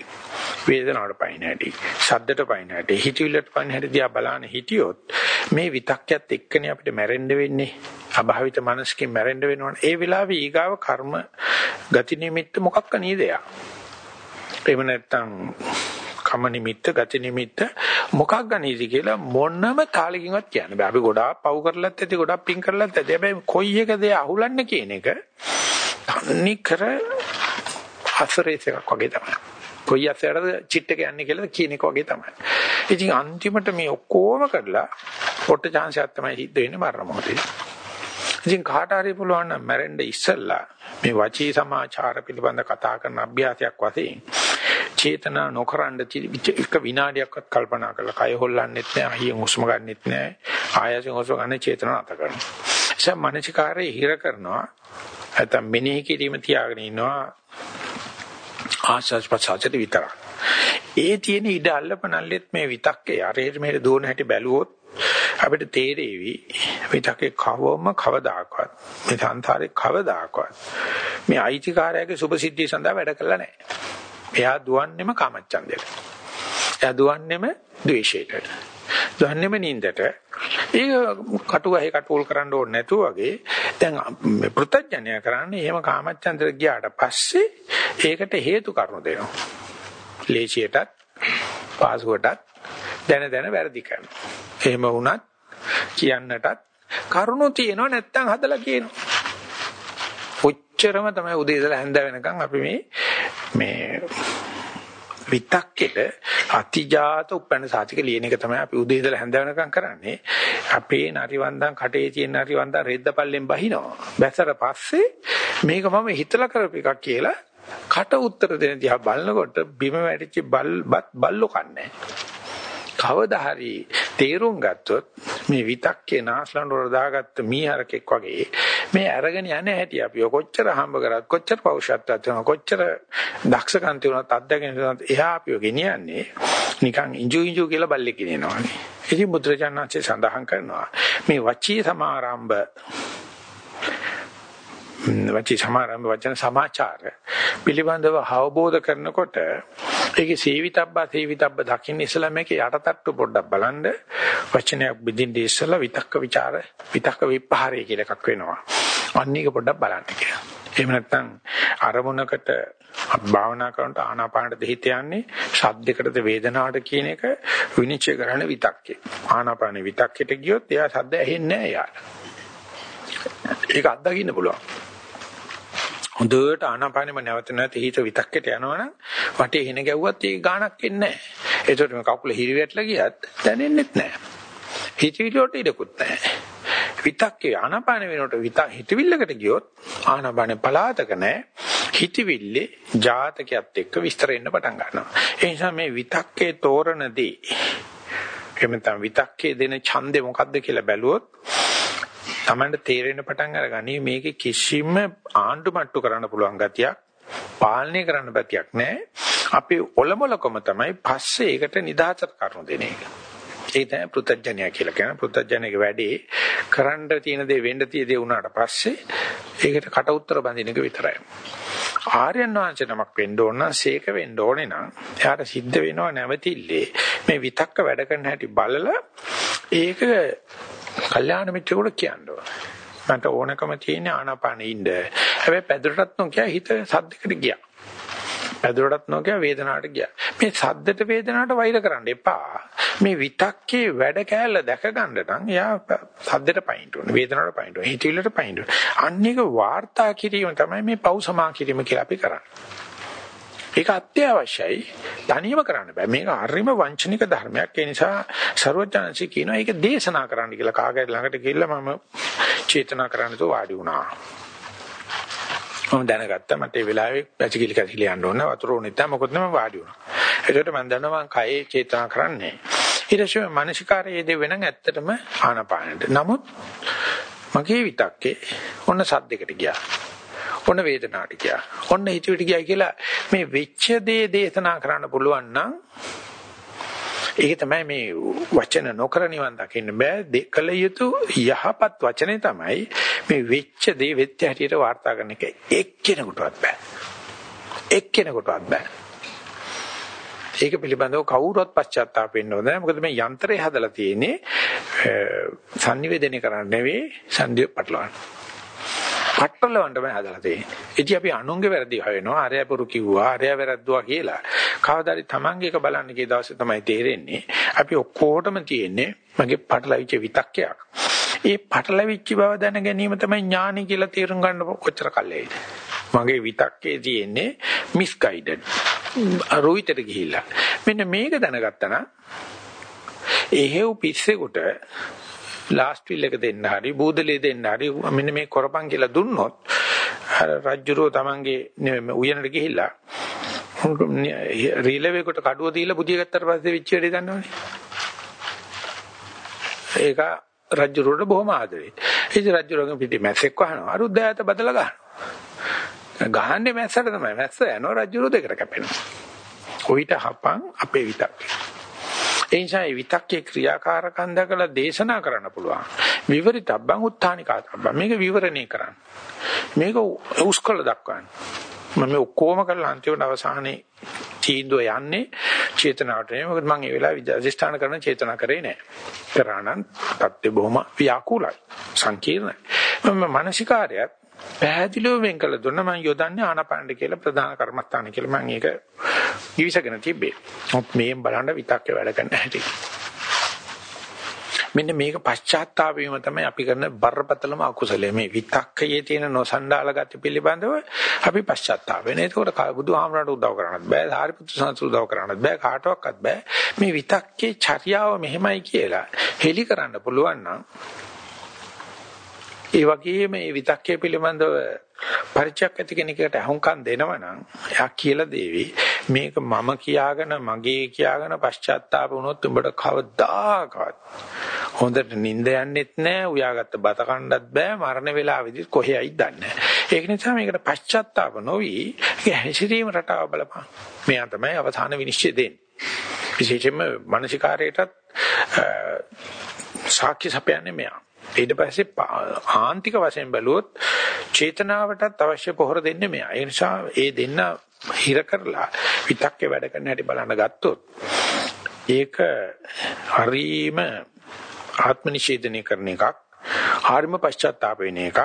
වේදනාවට පයින් ඇටි ශබ්දට පයින් ඇටි හිතවිල්ලට පයින් ඇටි දිහා බලන හිටියොත් මේ විතක්යත් එක්කනේ අපිට මැරෙන්න වෙන්නේ. අභාවිත මනසකින් මැරෙන්න වෙනවනේ. ඒ වෙලාවේ ඊගාව කර්ම ගති නිමිත්ත මොකක්ක නේද යා එහෙම නැත්තම් කම නිමිත්ත ගති නිමිත්ත මොකක් ගනීද කියලා මොනම තාලකින්වත් කියන්න බෑ. අපි ගොඩාක් පව් කරලත් ඇති ගොඩාක් පින් කරලත් ඇති. හැබැයි කොයි එකද අහුලන්නේ කියන එක තන්නේ කර හසරේස් එකක් වගේ තමයි. කොයි අසයටද චිට් එක යන්නේ කියලා කියන එක වගේ තමයි. ඉතින් අන්තිමට මේ ඔක්කොම කරලා පොට්ට chance එකක් තමයි සිද්ධ වෙන්නේ මරණ මොහොතේ. ඉතින් කාට හරි පුළුවන් නම් මැරෙන්න ඉස්සෙල්ලා මේ වචී සමාචාර පිළිබඳ කතා කරන අභ්‍යාසයක් වශයෙන් චේතනා නොකරන එක විනාඩියක්වත් කල්පනා කරලා කය හොල්ලන්නෙත් නෑ අහියෙන් හුස්ම ගන්නෙත් නෑ ආයසෙන් හුස්ම ගන්න චේතනා නැත කරනවා. එසම් මනසිකාරයේ හිර කරනවා. නැත්නම් මෙනෙහි කිරීම තියාගෙන ඉන්නවා. ආශාස් පසාචට විතරක්. ඒ තියෙන ඉඩ අල්ලපනල්ලෙත් මේ විතක්කේ අරේට මෙහෙට දුවන හැටි බැලුවොත් අපිට තේරෙවි විතක්කේ කවවම කවදාකවත් මේ සංසාරේ කවදාකවත් මේ අයිතිකාරයාගේ සුභසිද්ධිය සඳහා වැඩ කළා නැහැ එයා දුවන්නේම කාමච්ඡන්දයට. එයා දුවන්නේම ද්වේෂයට. දුවන්නේම නින්දට. ඒක කටුවහේ කටුල් කරන්න ඕනේ නැතුව වගේ දැන් පෘතජ්ජනය කරන්නේ එහෙම කාමච්ඡන්දට ගියාට පස්සේ ඒකට හේතු කරුණු දෙනවා. ලේසියටත් පාසුවටත් දැන දැන වැරදි කරනවා. එහෙම වුණත් කියන්නටත් කරුණු තියෙනව නැත්තම් හදලා කියනවා. ඔච්චරම තමයි උදේ ඉඳලා හැන්ද වෙනකන් අපි මේ මේ විතක්කෙට අතිජාත උපැන්න සාතික ලියන එක තමයි අපි උදේ ඉඳලා හැන්ද වෙනකම් කරන්නේ. අපේ නරිවන්දන් කටේ තියෙන නරිවන්දන් රෙද්දපල්ලෙන් බහිනවා. බැසට පස්සේ මේක මම හිතලා කරපු එකක් කියලා කට උත්තර දෙන දිහා බලනකොට බිම වැටිච්ච බල් බල්ලෝ කන්නේ. කවදා හරි තේරුම් ගත්තොත් මේ විතක්කේ නාස්ලඬ වල දාගත්ත මීහරකෙක් වගේ මේ අරගෙන යන්නේ හැටි අපි කොච්චර හම්බ කරත් කොච්චර පෞෂත්වයක් තියෙනවා කොච්චර දක්ෂකම් තියෙනවත් අත්දැකීම් තියෙනවත් එහා අපිව ගෙනියන්නේ නිකන් ඉංජු ඉංජු කියලා බල්ලෙක් ගෙනියනවා වගේ. ඉතින් බුදුරජාණන්සේ සඳහන් කරනවා මේ වචී සමාරම්භ වචී සමාරම්භ වචන සමාචාර පිළිබඳව අවබෝධ කරනකොට ඒකේ සේවිතබ්බා සේවිතබ්බ දකින්න ඉස්සලා මේකේ යටටට්ටු පොඩ්ඩක් බලන්න වචනයක් බෙදින්න ඉස්සලා විතක්ක ਵਿਚාර විතක්ක විපහාරය කියලා එකක් වෙනවා. අන්න එක පොඩ්ඩක් බලන්න කියලා. එහෙම නැත්නම් අරමුණකට භාවනා කරනට ආනාපානට දෙහිත යන්නේ ශබ්දයකටද වේදනාවට කියන එක විනිශ්චය කරන්න විතක්කේ. ආනාපාන විතක්කෙට ගියොත් එයා ශබ්ද ඇහෙන්නේ නැහැ යාට. ඒක අත්දකින්න පුළුවන්. හොඳට ආනාපානෙම නැවත නැවත හිත විතක්කයට යනවනම් වටේ හින ගැව්වත් ඒක ගාණක් එන්නේ නැහැ. ඒකට මේ කකුල හිරිවැටලා ගියත් දැනෙන්නෙත් නැහැ. හිතවිලි වලට ඉඩකුත් නැහැ. විතක්කේ ආනාපාන වෙනකොට විත හිතවිල්ලකට ගියොත් ආනාපානේ පලාතක නැහැ. හිතවිල්ලේ ජාතකයක් එක්ක විස්තර වෙන්න පටන් ගන්නවා. ඒ නිසා මේ විතක්කේ තෝරනදී එහෙම නැත්නම් විතක්කේ දෙන ඡන්දේ මොකද්ද කියලා බැලුවොත් Tamanට තේරෙන්න පටන් අරගනි මේකේ කිසිම ආණ්ඩු මට්ටු කරන්න පුළුවන් ගතියක් පාලනය කරන්න බතියක් නැහැ. අපේ ඔලමුලකම තමයි පස්සේ ඒකට නිදහසට කරුණු දෙන එක. ඒ තමයි පෘතජ්ජනය කියලා කියන පෘතජ්ජනයේ වැඩේ කරන්න තියෙන දේ වෙන්න තියෙ දේ වුණාට පස්සේ ඒකට කට උතර බඳින එක විතරයි. ආර්යයන් වහන්සේ නමක් වෙන්න ඕන නම් සීක වෙන්න ඕනේ නම් එයාට සිද්ධ වෙනව නැවතිල්ලේ මේ විතක්ක වැඩ කරන හැටි බලලා ඒක කල්යාණ මිත්‍රයෙකුට කියන්න ඕන. මට ඕනකම තියෙන ආනාපානෙ ඉන්න. හැබැයි පැදුරටත් නොකිය හිත සද්දකට ගියා. පැදුරටත් නොකිය වේදනාවට ගියා. මේ සද්දට වේදනාවට වෛර කරන්න එපා. මේ විතක්කේ වැඩ කෑල්ල දැක ගන්න නම් එයා සද්දට පයින්ට ඕනේ. වේදනාවට පයින්ට ඕනේ. හිතවිල්ලට පයින්ට ඕනේ. අන්න එක වාර්තා කිරීම තමයි මේ පෞ සමා කිරීම කියලා අපි කරන්නේ. ඒක අත්‍යවශ්‍යයි. තනියම කරන්න බෑ. මේක හරිම වංචනික ධර්මයක්. ඒ නිසා ਸਰවඥාන්සේ කියනවා ඒක දේශනා කරන්න කියලා කාගේ ළඟට ගිහිල්ලා මම චේතනා කරන්න තෝ වාඩි වුණා. මම දැනගත්තා මට ඒ වෙලාවේ පැචිකිලි කැසිලි යන්න ඕන වතුර ඕනෙත් නැහැ මොකද මම වාඩි වුණා. ඒකට මම දන්නවා මම කයේ චේතනා කරන්නේ. ඊට පස්සේ මානසිකාරයේ දේ වෙනන් ඇත්තටම ආනපානට. නමුත් මගේ විතක්කේ ඔන්න සද්දයකට ගියා. ඔන්න වේදනාවට ගියා. ඔන්න හිතවිට ගියා කියලා මේ වෙච්ච දේ දේශනා කරන්න පුළුවන් නම් ඒක තමයි මේ වචන නොකර නිවන් දකින්න බෑ. දෙකල යුතු යහපත් වචනේ තමයි මේ වෙච්ච දේ වෙච්ච හැටියට වාර්තා කරන එක. එක්කෙනෙකුටවත් බෑ. එක්කෙනෙකුටවත් බෑ. ඒක පිළිබඳව කවුරුවත් පශ්චාත්තාප වෙන්න ඕනේ මොකද මේ යන්ත්‍රය හදලා තියෙන්නේ sannivedana කරන්න නෙවෙයි සංදි පටලවන්න. පට්ටලවන්න බෑ හදලා තියෙන්නේ. ඉතින් අපි අනුන්ගේ වැරදි හොයනවා. අරය පුරු කිව්වා, අරය වැරද්දුවා කියලා. කවදාරි Tamange එක බලන්න කී දවසේ තමයි තේරෙන්නේ. අපි ඔක්කොටම තියෙන්නේ මගේ පටලවිච්ච විතක්කයක්. ඒ පටලවිච්ච බව දැන ගැනීම තමයි ඥානි කියලා තේරුම් ගන්න කොච්චර කල්යයිද. මගේ විතක්කේ තියෙන්නේ මිස්ගයිඩඩ්. අරුවිතට ගිහිල්ලා. මෙන්න මේක දැනගත්තා නම් එහෙව් පිස්සෙකුට ලාස්ට් විල් එක දෙන්න හරි බූදලේ දෙන්න හරි මෙන්න මේ කරපන් කියලා දුන්නොත් අර රජ්ජුරෝ තමන්ගේ උයනට ගිහිල්ලා රීලවේකට කඩුව දීලා බුදිය ගත්තට පස්සේ විච් වැඩේ දන්නවනේ. ඒක රජ්ජුරෝට බොහොම ආදරේ. ඉතින් රජ්ජුරෝගෙන් පිටි මැස්සෙක් වහනවා. අරුත් දෑත බදලා ගහනවා. ගහන්නේ මැස්සට තමයි. මැස්ස යනවා රජ්ජුරෝ දෙකට කැපෙනවා. ඔయిత හපන් අපේ විතක්. ඒ නිසා මේ විතක්කේ ක්‍රියාකාරකම් දැකලා දේශනා කරන්න පුළුවන්. විවරිතබ්බං උත්තානිකාතබ්බං මේක විවරණේ කරන්න. මේක උස්කල දක්වන්න. මම මේ ඔක්කොම කරලා අන්තිමට අවසානයේ තීන්දුව යන්නේ චේතනාවට නෙමෙයි. මොකද මම ඒ වෙලාවේ අධිෂ්ඨාන කරන චේතනා කරේ නෑ. කරානම් තත්ත්වය බොහොම ව්‍යාකූලයි. සංකීර්ණයි. මම මානසිකාරයත් පැහැදිලිව වෙන් කළ දුන්න මම යොදන්නේ ආනාපානට කියලා ප්‍රධාන කර්මස්ථාන කියලා මම ඒක ඉවිසගෙන තිබ්බේ. මොත් මේෙන් බලන්න විතක්කේ වැඩ කරන්න හැටි. මෙන්න මේක පශ්චාත්තාප වීම තමයි අපි කරන බරපතලම අකුසලය. මේ විතක්කයේ තියෙන නොසන්ඩාල ගති පිළිබඳව අපි පශ්චාත්තාප වෙන. ඒකෝට බුදුහාමරට උදව් කරන්නත් බෑ. සාරිපුත්‍ර සංසු උදව් කරන්නත් බෑ. කාටවත් බෑ. මේ විතක්කේ චර්යාව මෙහෙමයි කියලා හෙලි කරන්න පුළුවන් නම් ඒ වගේම මේ විතක්කේ පිළිබඳව පරිචයක් ඇති කෙනෙකුට අහුම්කම් දෙනවනම් එයා කියලා දේවි මේක මම කියාගෙන මගේ කියාගෙන පශ්චාත්තාප වුණොත් උඹට කවදාකවත් හොඳට නිින්ද යන්නෙත් නෑ උයාගත්ත බත කන්නත් බෑ මරණ වේලාවෙදි කොහේයි දන්නේ ඒක නිසා මේකට පශ්චාත්තාප නොවි ඒක හැසිරීම රටාව බලපන්. මෙයා තමයි අවසාන විනිශ්චය දෙන්නේ. විශේෂයෙන්ම මානසිකාරයටත් සාක්ෂි සපයන්නේ මෙයා. ඊට පස්සේ ආන්තික වශයෙන් බැලුවොත් චේතනාවටත් අවශ්‍ය පොහොර දෙන්නේ මෙයා. ඒ නිසා ඒ දෙන්න හිර කරලා විතක්කේ වැඩ කරන හැටි බලන්න ගත්තොත් ඒක හරීම ආත්ම නිෂේධනය කරන එකක්. හරීම පශ්චාත්තාප වෙන එකක්.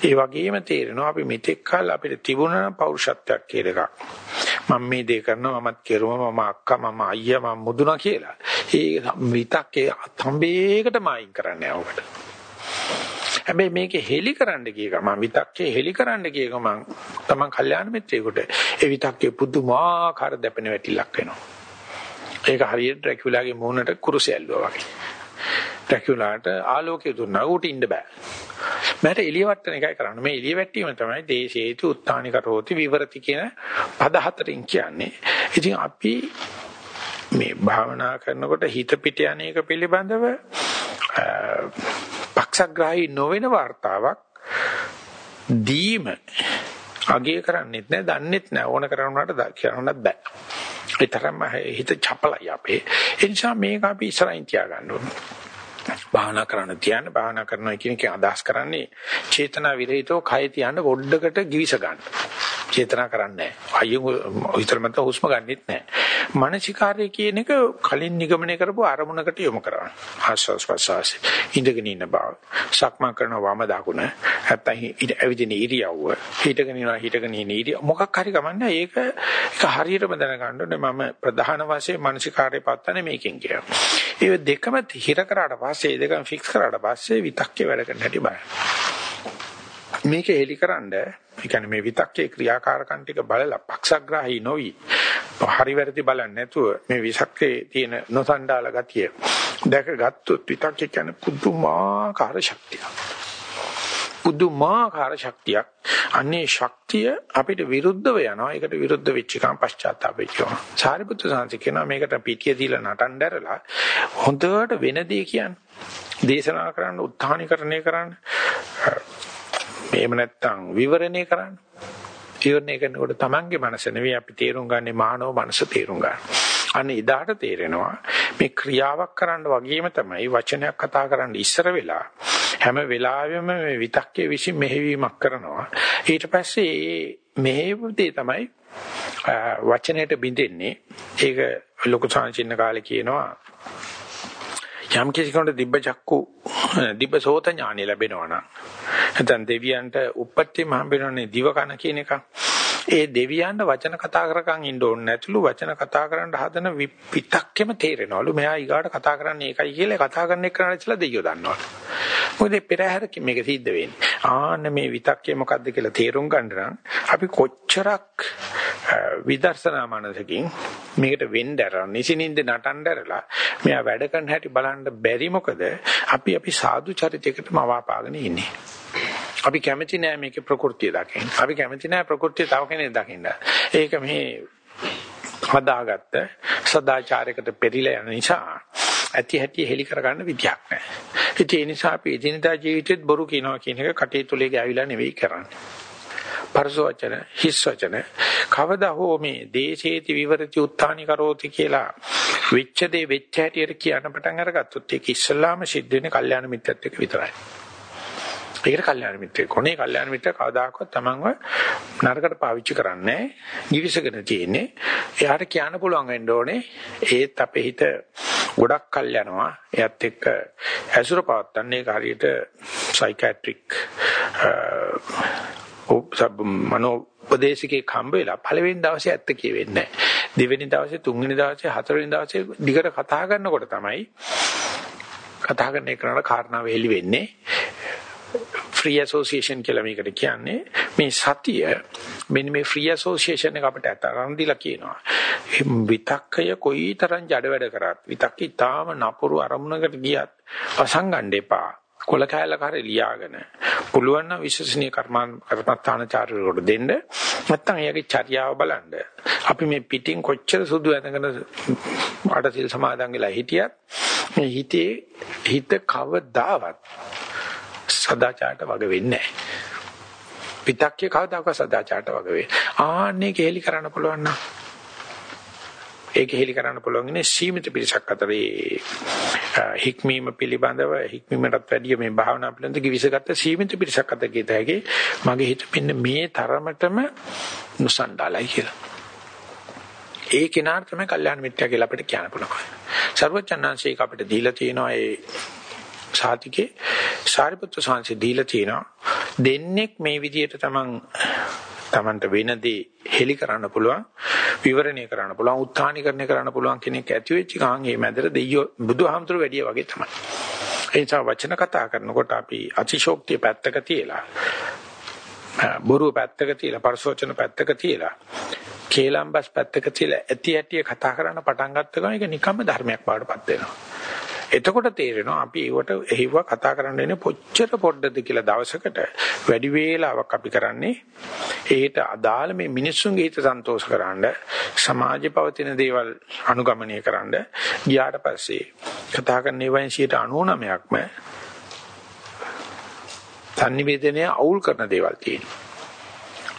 ඒ වගේම තේරෙනවා අපි මෙතෙක් කල අපිට තිබුණා පෞරුෂත්වයක් කියලා එකක්. මම මේ දේ කරනවා මමත් කෙරුවා මම අක්කා මම අයියා මම මුදුනා කියලා. ඒ විතක්කේ තඹේකටම අයින් කරන්නේ ඔකට. හැබැයි මේකේ හෙලි කරන්න ගිය ගමන් විතක්කේ හෙලි කරන්න ගිය ගමන් තමන් කල්යාණ මිත්‍රයෙකුට ඒ විතක්කේ පුදුමාකාර දැපෙන වැටිලක් වෙනවා. ඒක හරියට ඩ්‍රැකියුලාගේ මූණට කුරුසය ඇල්ලුවා වගේ. ඩ්‍රැකියුලාට ආලෝකය දුන්නා ඌට ඉන්න බෑ. මට එළිය වට්ටන එකයි කරන්න. මේ එළිය වැට්ටීම තමයි දේශේතු උත්තානි කරෝති විවරති කියන පද හතරෙන් කියන්නේ. ඉතින් අපි මේ භාවනා කරනකොට හිත පිට යන එක පිළිබඳව පක්ෂග්‍රාහී නොවන වார்த்தාවක් දීම අගය කරන්නෙත් නෑ දන්නෙත් නෑ ඕන කරනවට කරන්නත් බෑ. ඒ තරම්ම හිත චපලයි අපේ. ඒ නිසා මේක අපි ඉස්සරහින් තියාගන්න ඕනේ. භාවනා කරන්න තියන්න භාවනා කරනවා කියන එක අදහස් කරන්නේ චේතනා විරහිතව කය තියන්න පොඩ්ඩකට ගිවිස ගන්න. චේතනා කරන්නේ නැහැ. අයියෝ විතර මත හුස්ම ගන්නෙත් නැහැ. මානසිකාර්ය කියන එක කලින් නිගමනය කරපු අරමුණකට යොමු කරන්න. ආස්වාස් ප්‍රසවාස ඉඳගෙන ඉන්න බව. සක්මන් කරන වම දකුණ. නැත්තම් ඇවිදින ඉරියව්ව. හිටගෙන ඉනවා හිටගෙන ඉන්න ඉරියව්ව. මොකක් හරි කමන්නේ ඒක ඒක හරියටම දැනගන්න ඕනේ මම ප්‍රධාන වශයෙන් මානසිකාර්ය පත්තනේ මේකෙන් කියනවා. ඒ දෙකම හිර කරාට පස්සේ දෙකම ෆික්ස් කරාට පස්සේ විතක්කේ වැඩ කරන්න හැටි බලන්න. මේක එලිකරනද ඒ කියන්නේ මේ විතක්කේ ක්‍රියාකාරකම් ටික බලලා පක්ෂග්‍රාහී නොවි. හරි වැරදි බලන්නේ නැතුව මේ විසක්කේ තියෙන නොසන්ඩාල ගතිය දැක ගත්තොත් විතක්කේ කියන්නේ පුදුමාකාර ශක්තියක්. පුදුමාකාර ශක්තියක්. අන්නේ ශක්තිය අපිට විරුද්ධව යනවා. ඒකට විරුද්ධ වෙච්ච එකම පශ්චාත්තාප වෙච්චා සාරිපුත්‍ර සාංශ කියනවා මේකට පිටිය දීලා නටන්න දැරලා හොඳට වෙන දේ කියන්නේ. දේශනා කරන්න උත්හානිකරණය කරන්න. එහෙම නැත්නම් විවරණය කරන්න. විවරණය කරනකොට Tamange මනස නෙවෙයි අපි තේරුම් ගන්නේ මානව මනස තේරුම් ගන්න. අන්න එදාට තේරෙනවා මේ ක්‍රියාවක් කරන්න වගේම තමයි වචනයක් කතා කරන්න ඉස්සර වෙලා හැම වෙලාවෙම මේ විතක්කේ විසින් මෙහෙවීමක් කරනවා. ඊට පස්සේ මෙහෙවුදේ තමයි වචනයට බින්දෙන්නේ. ඒක ලොකු සංචින්න කාලේ කියනවා යම් කිසි කෙනෙකුට දිබ්බ චක්කු දිබ්බ සෝත ඥානෙ ලැබෙනවා නම් නැත්නම් දෙවියන්ට උප්පත්තියම හම්බෙනවනේ දිව කන කියන එක. ඒ දෙවියන්ට වචන කතා කරකන් ඉන්න ඕනේ නැතුළු වචන කතා කරන්න හදන විතක්කෙම තේරෙනවලු මෙයා ඊගාට කතා කරන්නේ ඒකයි කියලා කතා කරන එක කරන්න ඉස්සලා දෙයියෝ දන්නවලු. මොකද පෙරහැරකින් මේක සිද්ධ වෙන්නේ. ආන්න මේ විතක්කේ මොකද්ද කියලා තේරුම් ගන්න නම් අපි කොච්චරක් විදර්ශනා මනසකින් මේකට වෙන්න ඇරලා නිසිනින්ද නටන්න ඇරලා මෙයා වැඩ කරන හැටි බලන්න බැරි මොකද අපි අපි සාදු චරිතයකට මවාපාගෙන ඉන්නේ. අපි කැමති නෑ මේකේ ප්‍රകൃතිය දකින්න. අපි කැමති නෑ ප්‍රകൃතිය තව කෙනෙක් දකින්න. ඒක මේ හදාගත්ත සදාචාරයකට පෙරිලා යන නිසා ඇති හැටි හෙලි කරගන්න විදියක් නැහැ. ඒ නිසා අපි එදිනදා ජීවිතෙත් බොරු කියනවා කියන එක කටේ තුලේ ගෑවිලා නෙවෙයි කරන්නේ. පරසවචන හිස් වචන කවදා හෝ මේ දේශේති විවරති උත්ථානි කරෝති කියලා වෙච්ච දේ වෙච්ච හැටියට කියන පටන් අරගත්තොත් ඒක ඉස්සල්ලාම සිද්ධ වෙන්නේ කල්යාණ මිත්‍යත් එක්ක විතරයි. ඒකට කල්යාණ මිත්‍රය. කොනේ කල්යාණ මිත්‍ර කවදාකවත් Tamanව නරකට පාවිච්චි කරන්නේ නිවිසගෙන තියෙන්නේ. එයාට කියන්න පුළුවන් වෙන්න ඕනේ ඒත් අපේ හිත ගොඩක් කල් යනවා. එයත් එක්ක ඇසුර පවත්තන්නේ හරියට සයිකියාට්‍රික් මනෝ උපදේශකේ හම්බ වෙලා පළවෙනි දවසේ ඇත්ත කියෙන්නේ නැහැ. දෙවෙනි දවසේ තුන්වෙනි දවසේ හතරවෙනි දවසේ දිගට කතා කරනකොට තමයි කතා කරන එකනට කාරණාව එලි වෙන්නේ. ෆ්‍රී ඇසෝසියේෂන් කියලා මේකට කියන්නේ. මේ සතිය මෙන්න මේ ෆ්‍රී ඇසෝසියේෂන් එක අපිට අතරන් දීලා කියනවා. විතක්කය කොයිතරම් ජඩ වැඩ කරත් විතක්කේ තාම නපුරු අරමුණකට ගියත් වසංගන්න එපා. කොල කැලක හරි ලියාගෙන. පුළුවන් නම් විශ්වසනීය කර්මාන් කර්මස්ථානචාරවලට දෙන්න. නැත්නම් එයාගේ චර්යාව බලන්න. අපි මේ පිටින් කොච්චර සුදු ඇඳගෙන ආටසිල් සමාදන් වෙලා හිටියත් මේ හිතේ හිත කවදාවත් සදාචාරයට වග වෙන්නේ නැහැ. පිටක්කේ කවදාකවත් සදාචාරයට වග වෙන්නේ. ආන්නේ කෙලි කරන්න පුළුවන් නම් ඒක හෙලි කරන්න පුළුවන් ඉන්නේ සීමිත පිරිසක් අතරේ හික්මීම පිළිබඳව හික්මීමටත් වැඩිය මේ භාවනා පිළිබඳව කිවිසගත්ත සීමිත පිරිසක් අතර ගිත හැකි මගේ හිත පින්න මේ තරමටම නුසන්ඩාලයි කියලා. ඒ කෙනාට තමයි කල්යාණ මිත්‍යා කියලා අපිට කියන්න පුළුවන්. සර්වචන්නංශේක අපිට දීලා තියෙනවා ඒ සාතිකේ සාරිපුත්‍ර සාංශي දීලා තියෙනවා. දෙන්නෙක් මේ විදිහට තමන් තමන්ට වෙනදී හෙලි කරන්න පුළුවන් විවරණය කරන්න පුළුවන් උත්හානිකරණය කරන්න පුළුවන් කෙනෙක් ඇති වෙච්ච ගමන් මේ මැදට දෙයියෝ බුදුහාමුදුරු වැඩිය වගේ තමයි. ඒ නිසා වචන කතා කරනකොට අපි අතිශෝක්තිය පැත්තක තියලා බොරුව පැත්තක තියලා පරිසෝචන පැත්තක තියලා කේලම්බස් පැත්තක තියලා ඇති ඇටි කතා කරන්න පටන් ගත්ත ගමන් ඒක නිකම්ම ධර්මයක් බවට පත් වෙනවා. එතකොට තේරෙනවා අපි ඒවට එහිව කතා කරන්න ඉන්නේ කොච්චර පොඩ්ඩද කියලා දවසකට වැඩි වේලාවක් අපි කරන්නේ ඒකට අදාළ මේ මිනිස්සුන්ගේ හිත සන්තෝෂ කරන්න සමාජේ පවතින දේවල් අනුගමනය කරන්න ගියාට පස්සේ කතා කරන ඒවායින් 99%ක්ම සංනිවේදනය අවුල් කරන දේවල් තියෙනවා.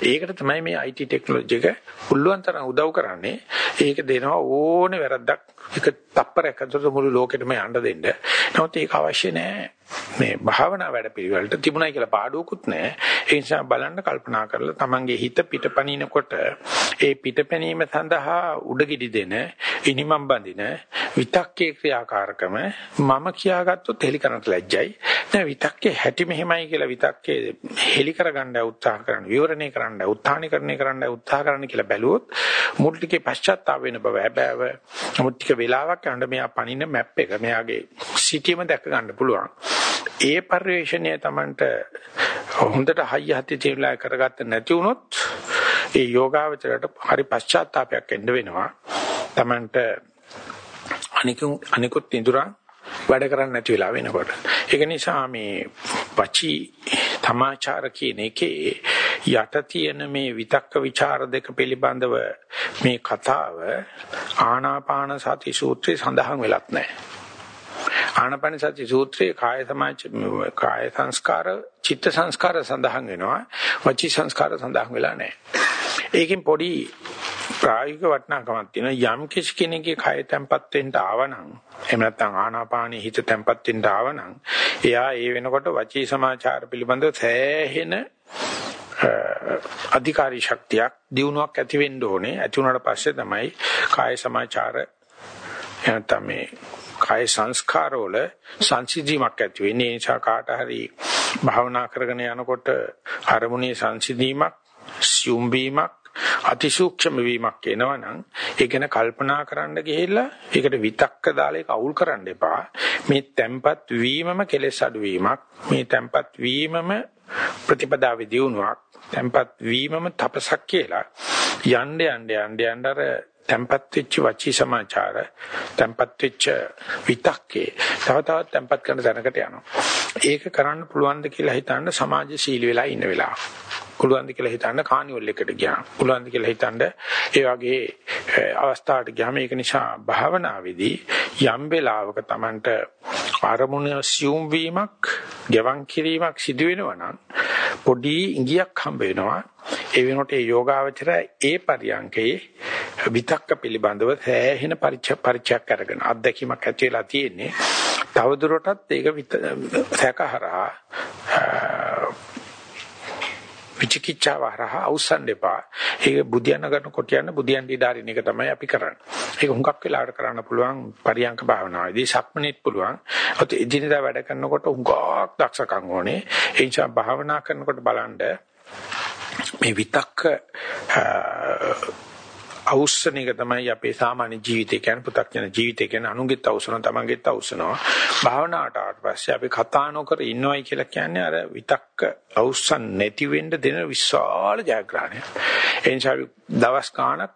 ඒකට තමයි මේ IT ටෙක්නොලොජි එක පුළුවන් තරම් උදව් කරන්නේ. ඒක දෙනවා ඕනේ වැරද්දක් එක තප්පරයක් අතර මුළු ලෝකෙටම යන්න දෙන්න. නමුත් ඒක අවශ්‍ය නෑ. මේ භාවනා වැඩ පිළිවෙලට තිබුණයි කියලා පාඩුවකුත් නැහැ. ඒ නිසා බලන්න කල්පනා කරලා තමන්ගේ හිත පිටපණිනකොට ඒ පිටපැනීම සඳහා උඩගිඩි දෙන ඉනිමම් බඳින විතක්කේ ක්‍රියාකාරකම මම කියාගත්තොත් හෙලි කරන්නට ලැජ්ජයි. දැන් විතක්කේ හැටි මෙහෙමයි කියලා විතක්කේ හෙලි කරගන්න උත්සාහ කරන විවරණය කරන්න උත්හානිකරණය කරන්න උත්සාහ කරන්න කියලා බැලුවොත් මුල් ටිකේ පශ්චාත්තාප වෙන බව හැබෑව. නමුත් ටික වෙලාවක් යනකොට මෙයා පණින මැප් එක මෙයාගේ සිටියම දැක ගන්න පුළුවන්. ඒ පරිශ්‍රණය Tamanට හොඳට හයිය හති තියලා කරගත්ත නැති වුණොත් ඒ යෝගාවචරයට හරි පශ්චාත්තාවයක් එන්න වෙනවා. Tamanට අනිකුත් අනිකුත් ඉදurang වැඩ කරන්න නැති වෙලා වෙනකොට. ඒක නිසා මේ වචී තමාචාර කියන එකේ යට තියෙන මේ විතක්ක ਵਿਚාර දෙක පිළිබඳව මේ කතාව ආනාපාන සති සූත්‍රයේ සඳහන් වෙලත් නැහැ. ආනපන සති සූත්‍රයේ කාය සමාච කාය සංස්කාර චිත්ත සංස්කාර සඳහන් වෙනවා වචී සංස්කාර සඳහන් වෙලා නැහැ. ඒකෙන් පොඩි ප්‍රායෝගික වටිනාකමක් තියෙනවා යම් කිසි කෙනෙක්ගේ කය තැම්පත් වෙන්න ආවනම් එහෙම නැත්නම් ආනාපානී හිත තැම්පත් වෙන්න ආවනම් එයා ඒ වෙනකොට වචී සමාචාර පිළිබඳව සෑහෙන අධිකාරී ශක්තියක් දියුණුවක් ඇති වෙන්න ඕනේ ඇති වුණාට පස්සේ තමයි කාය සමාචාර එනතම මේ කාය සංස්කාරවල සංසිධීමක් ඇති වෙන්නේ. ඒ නිසා කාට හරි භාවනා කරගෙන යනකොට අරමුණේ සංසිධීමක්, සියුම් වීමක්, අතිසූක්ෂම වීමක් එනවනම් ඒ ගැන කල්පනා කරන්න ගිහිල්ලා ඒකට විතක්ක දාලා ඒක අවුල් කරන්න එපා. මේ tempat වීමම කෙලෙස් අඩු වීමක්. මේ tempat වීමම ප්‍රතිපදාවේ දියුණුවක්. Tempat වීමම තපසක් කියලා යන්න යන්න යන්න යන්න අර tempat වෙච්ච වචී සමාචාර tempat වෙච්ච විතක්කේ තව තවත් tempat කරන තැනකට යනවා. ඒක කරන්න පුළුවන්ද කියලා හිතන්න සමාජශීලී වෙලා ඉන්න වෙලාව. පුළුවන්ද කියලා හිතන්න කානිවල් එකට ගියාම පුළුවන්ද කියලා හිතන්න ඒ වගේ අවස්ථාවට ගියාම ඒක නිසා භාවනාවේදී යම් වෙලාවක Tamanට අරමුණ සියුම් වීමක්, ගෙවන් කිරීමක් සිදු වෙනවා නම් පොඩි ඉඟියක් හම්බ වෙනවා. ඒ වෙනකොට ඒ යෝගාවචරය ඒ පරියන්කේ විතක්ක පිළිබඳව සෑහෙන පරිචයක් අරගෙන අත්දැකීමක් ඇති වෙලා තියෙන්නේ. තවදුරටත් ඒක සැකහරහා විචිකිච්ඡාව හරහා අවසන් දෙපා. ඒක බුදියන කරන කොට යන බුදියන් දීඩාරින එක තමයි අපි කරන්නේ. ඒක හුඟක් වෙලාවට කරන්න පුළුවන් පරියංක භාවනාවේදී සක්මනේත් පුළුවන්. ඔත එදිනදා වැඩ කරනකොට හුඟක් දක්ෂකම් ඕනේ. ඒ නිසා භාවනා කරනකොට බලන්න මේ විතක්ක අවුස්සන එක තමයි අපේ සාමාන්‍ය ජීවිතය කියන්නේ පු탁ජන ජීවිතය කියන්නේ. අනුගෙත් අවුස්සන තමන්ගෙත් අවුස්සනවා. භාවනාවට ආවට පස්සේ අපි කතා නොකර ඉන්නවයි කියලා කියන්නේ අර විතක්ක අවුස්සන් නැති වෙන්න දෙන විශාල ජයග්‍රහණයක්. ඒ නිසා දවස් ගාණක්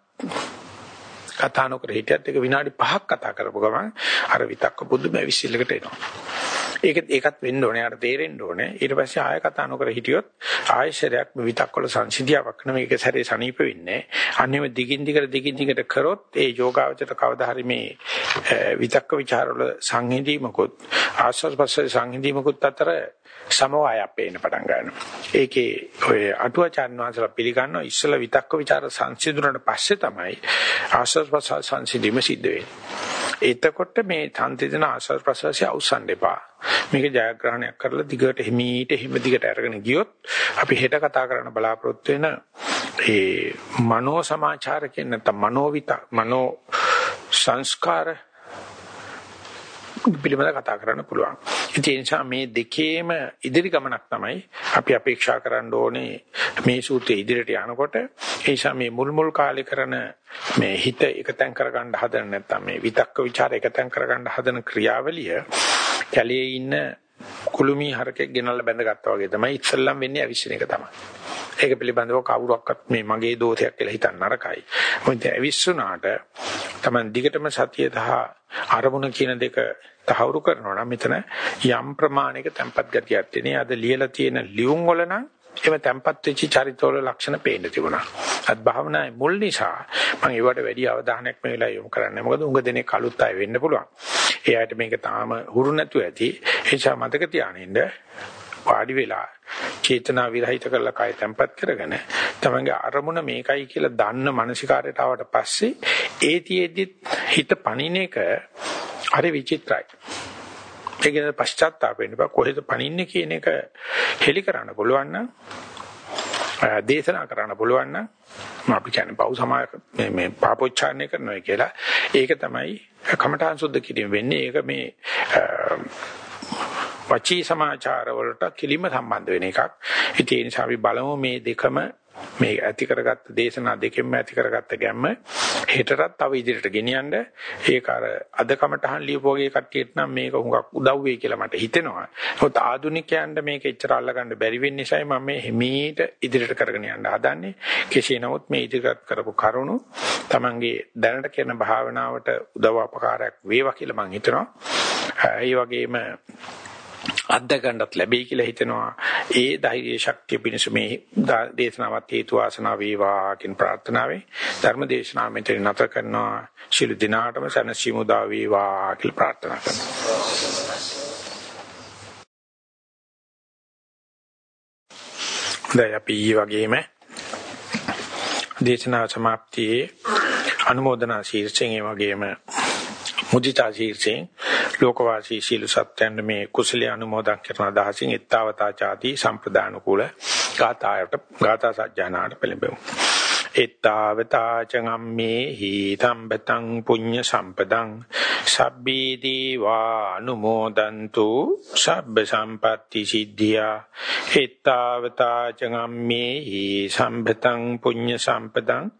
කතා නොකර හිටියත් එක විනාඩි 5ක් කතා කරපුව ගමන් අර විතක්ක පුදුම විශ්ිල්ලකට එනවා. ඒක ඒකත් වෙන්න ඕනේ. යාට තේරෙන්න ඕනේ. ඊට පස්සේ ආය කතා නොකර හිටියොත් ආයශරයක් විතක්කොල සංසිද්ධියාවක් නෙමෙයි ඒක සැරේ සනීප වෙන්නේ. අන්නේම දිගින් දිගට දිගින් දිගට කරොත් ඒ යෝගාවචර කවදා හරි මේ විතක්ක ਵਿਚාරවල සංහිඳීමකුත් ආස්වාස්පස්සේ සංහිඳීමකුත් අතර සමவாயයක් පේන්න පටන් ගන්නවා. ඒකේ ඔය අටුවචාන් වහන්සේලා පිළිගන්නවා ඉස්සලා විතක්ක ਵਿਚාර සංසිඳුනට පස්සේ තමයි ආස්වාස්පස්ස සංසිඳීම සිද්ධ වෙන්නේ. එතකොට මේ තන්තිදෙන ආශ්වාස ප්‍රශ්වාසය අවසන් දෙපා. මේක ජයග්‍රහණයක් කරලා දිගට හිමීට හිම දිගට අරගෙන ගියොත් අපි හෙට කතා කරන්න බලාපොරොත්තු වෙන ඒ මනෝ සමාචාර කියන නැත්නම් මනෝවිත මනෝ සංස්කාර පිළිබඳව කතා කරන්න පුළුවන්. ඒ නිසා මේ දෙකේම ඉදිරි ගමනක් තමයි අපි අපේක්ෂා කරන්න ඕනේ මේ සූත්‍රයේ ඉදිරියට යනකොට. ඒ නිසා මේ මුල් මුල් කාලේ කරන මේ හිත එකතෙන් කරගන්න හදන නැත්නම් මේ විතක්ක ਵਿਚාර එකතෙන් කරගන්න හදන ක්‍රියාවලිය කැලේ ඉන්න කුළුමි හරකෙක් ගෙනල්ලා බැඳගත්තා වගේ තමයි ඉස්සල්ලාම් වෙන්නේ අවිශ්ින එක තමයි. ඒක පිළිබඳව කවුරක්වත් මේ මගේ දෝෂයක් කියලා හිතන්න නරකයි. මොකද ඇවිස්සුනාට Taman දිගටම සතිය තහ අරමුණ කියන දෙක තහවුරු කරනවා නම් මෙතන යම් ප්‍රමාණයක tempat ගතියක් තියෙනවා. අද ලියලා තියෙන ලියුම් වල නම් එම tempat වෙච්ච චරිතවල ලක්ෂණ පේන්න තිබුණා. අත් භාවනාවේ මුල් නිසා මම ඒවට වැඩි අවධානයක් මේ වෙලාව යොමු කරන්නේ. මොකද උඟ දෙනේ කලුත් අය වෙන්න පුළුවන්. ඒ අයට මේක තාම හුරු නැතුව ඇති. ඒ නිසා මතක තියානින්න වාඩි වෙලා චේතනා විරහිත කරලා කය තැම්පත් කරගෙන තමන්ගේ අරමුණ මේකයි කියලා දන්න මානසිකාරයට ආවට පස්සේ ඒතියෙදි හිත පණින එක හරි විචිත්‍රයි. ඒකේ පශ්චාත්තාප වෙන්න බෑ කොහෙද පණින්නේ කියන එක හෙලි කරන්න පුළුවන් නම් දේශනා කරන්න පුළුවන් නම් අපි කියන්නේ පව් සමාය මේ මේ පාපොච්චාරණය කරනවා කියලා ඒක තමයි කමඨාන් සුද්ධ කිරීම වෙන්නේ ඒක මේ වචී සමාචාර වලට කිලිම සම්බන්ධ වෙන එකක්. ඉතින් ඒ නිසා අපි බලමු මේ දෙකම මේ ඇති කරගත්ත දේශනා දෙකෙන්ම ඇති කරගත්ත ගැම්ම හෙටටත් තව ඉදිරියට ගෙනියන්න ඒක අර අද කමටහන් ලියපු වගේ කට්ටියට නම් මේක හුඟක් උදව් වෙයි කියලා මට හිතෙනවා. මොකද ආදුනිකයන්ට මේක එච්චර අල්ලගන්න බැරි වෙන්න නිසායි මම මේ හිමීට ඉදිරියට කරගෙන යන්න හදන්නේ. කෙසේ නමුත් මේ ඉදිරියට කරපු කරුණු Tamange දැනට කරන භාවනාවට උදව් අපකාරයක් වේවා කියලා මම හිතනවා. ඒ වගේම අත්දකන්නත් ලැබෙයි කියලා හිතනවා. ඒ ධෛර්ය ශක්තිය පිණිස මේ දේශනාවත් හේතු වාසනා වේවා කියන ප්‍රාර්ථනාවෙන් ධර්ම දේශනාව මෙතන නැතර කරනවා. ශිළු දිනාටම සනසීමු දා වේවා කියලා ප්‍රාර්ථනා කරනවා. දැන් අපි ඊ වගේම දේශනා සමාප්තියේ අනුමೋದනා ශීර්ෂයෙන් ඒ වගේම මුදිතා ශීර්ෂයෙන් ලෝකවාසී සීල සත්‍යයන් මේ කුසලයේ අනුමෝදන් කරන අදහසින් ඊත්තාවතා ചാති සම්ප්‍රදාන කුල ගාථායට ගාථා සජ්ජානාට පෙළඹෙමු. එත්තාවතා චංගම්මේ හි සම්පතං පුඤ්ඤ සම්පදං සබ්බී දීවා අනුමෝදන්තු සබ්බ සම්පatti සිද්ධියා එත්තාවතා චංගම්මේ හි සම්පතං පුඤ්ඤ සම්පදං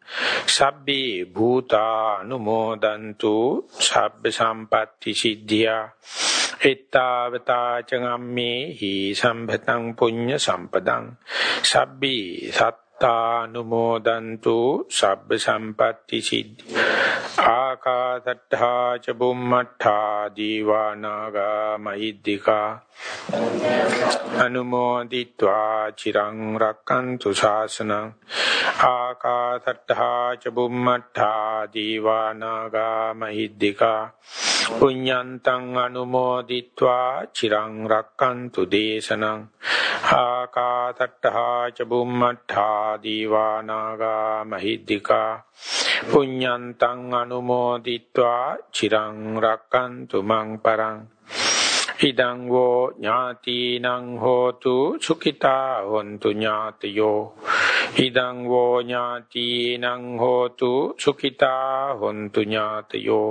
සබ්බේ භූතා අනුමෝදන්තු සබ්බ සම්පatti සිද්ධියා එත්තාවතා චංගම්මේ හි සම්පතං පුඤ්ඤ සම්පදං සබ්බී සත් තානුමෝදන්තු සබ්බ සම්පatti සිද්ධි. ආකාසට්ඨා ච බුම්මට්ඨා දීවානාගා මහිද්దికා. අනුමෝදිත්වා චිරං රක්칸තු ශාසනං. ආකාසට්ඨා ච බුම්මට්ඨා දීවානාගා මහිද්దికා. පුඤ්ඤන්තං අනුමෝදිත්වා චිරං රක්칸තු දේශනං ආකාතට්ඨා ච බුම්මඨා දීවානාගා මහිද්దికා පුඤ්ඤන්තං අනුමෝදිත්වා චිරං රක්칸තු මං පරං ඉදං වෝ ඥාතිනං හෝතු සුඛිතා හොන්තු ඥාතයෝ ඉදං වෝ ඥාතිනං හෝතු සුඛිතා හොන්තු ඥාතයෝ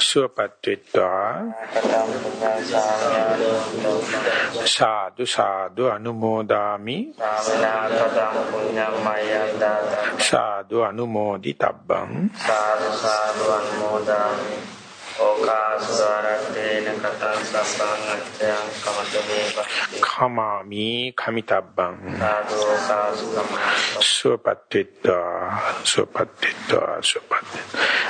සුවපත් වෙත්වා. සාදු සාදු අනුමෝදාමි. සාදු අනුමෝදි තබ්බං සාදු සාදු අනුමෝදාමි සාදු ඕකාසු සුවපත්ත්වා සුවපත්ත්වා සුවපත්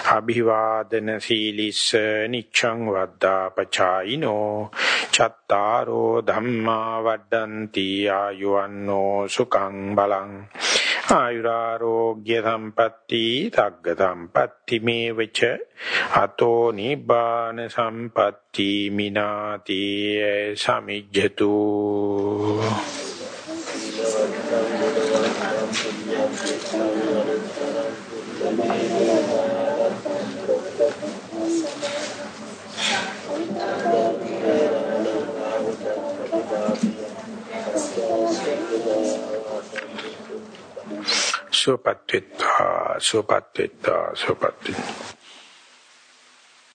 අභිවාදන සීලිස්ස නිච්ඡං වද්දා පචායිනෝ. චත්තාරෝ ධම්මා වඩ්ඩಂತಿ ආයුවන්නෝ සුඛං බලං. ආයුරාෝග්‍ය සම්පatti තග්ග සම්පatti මේවච අතෝ නිබ්බාන සම්පatti මිනාති සමිජ්ජතු. සුවපත් වෙත්තා සුවපත් වෙත්තා සුවපත් වෙත්තා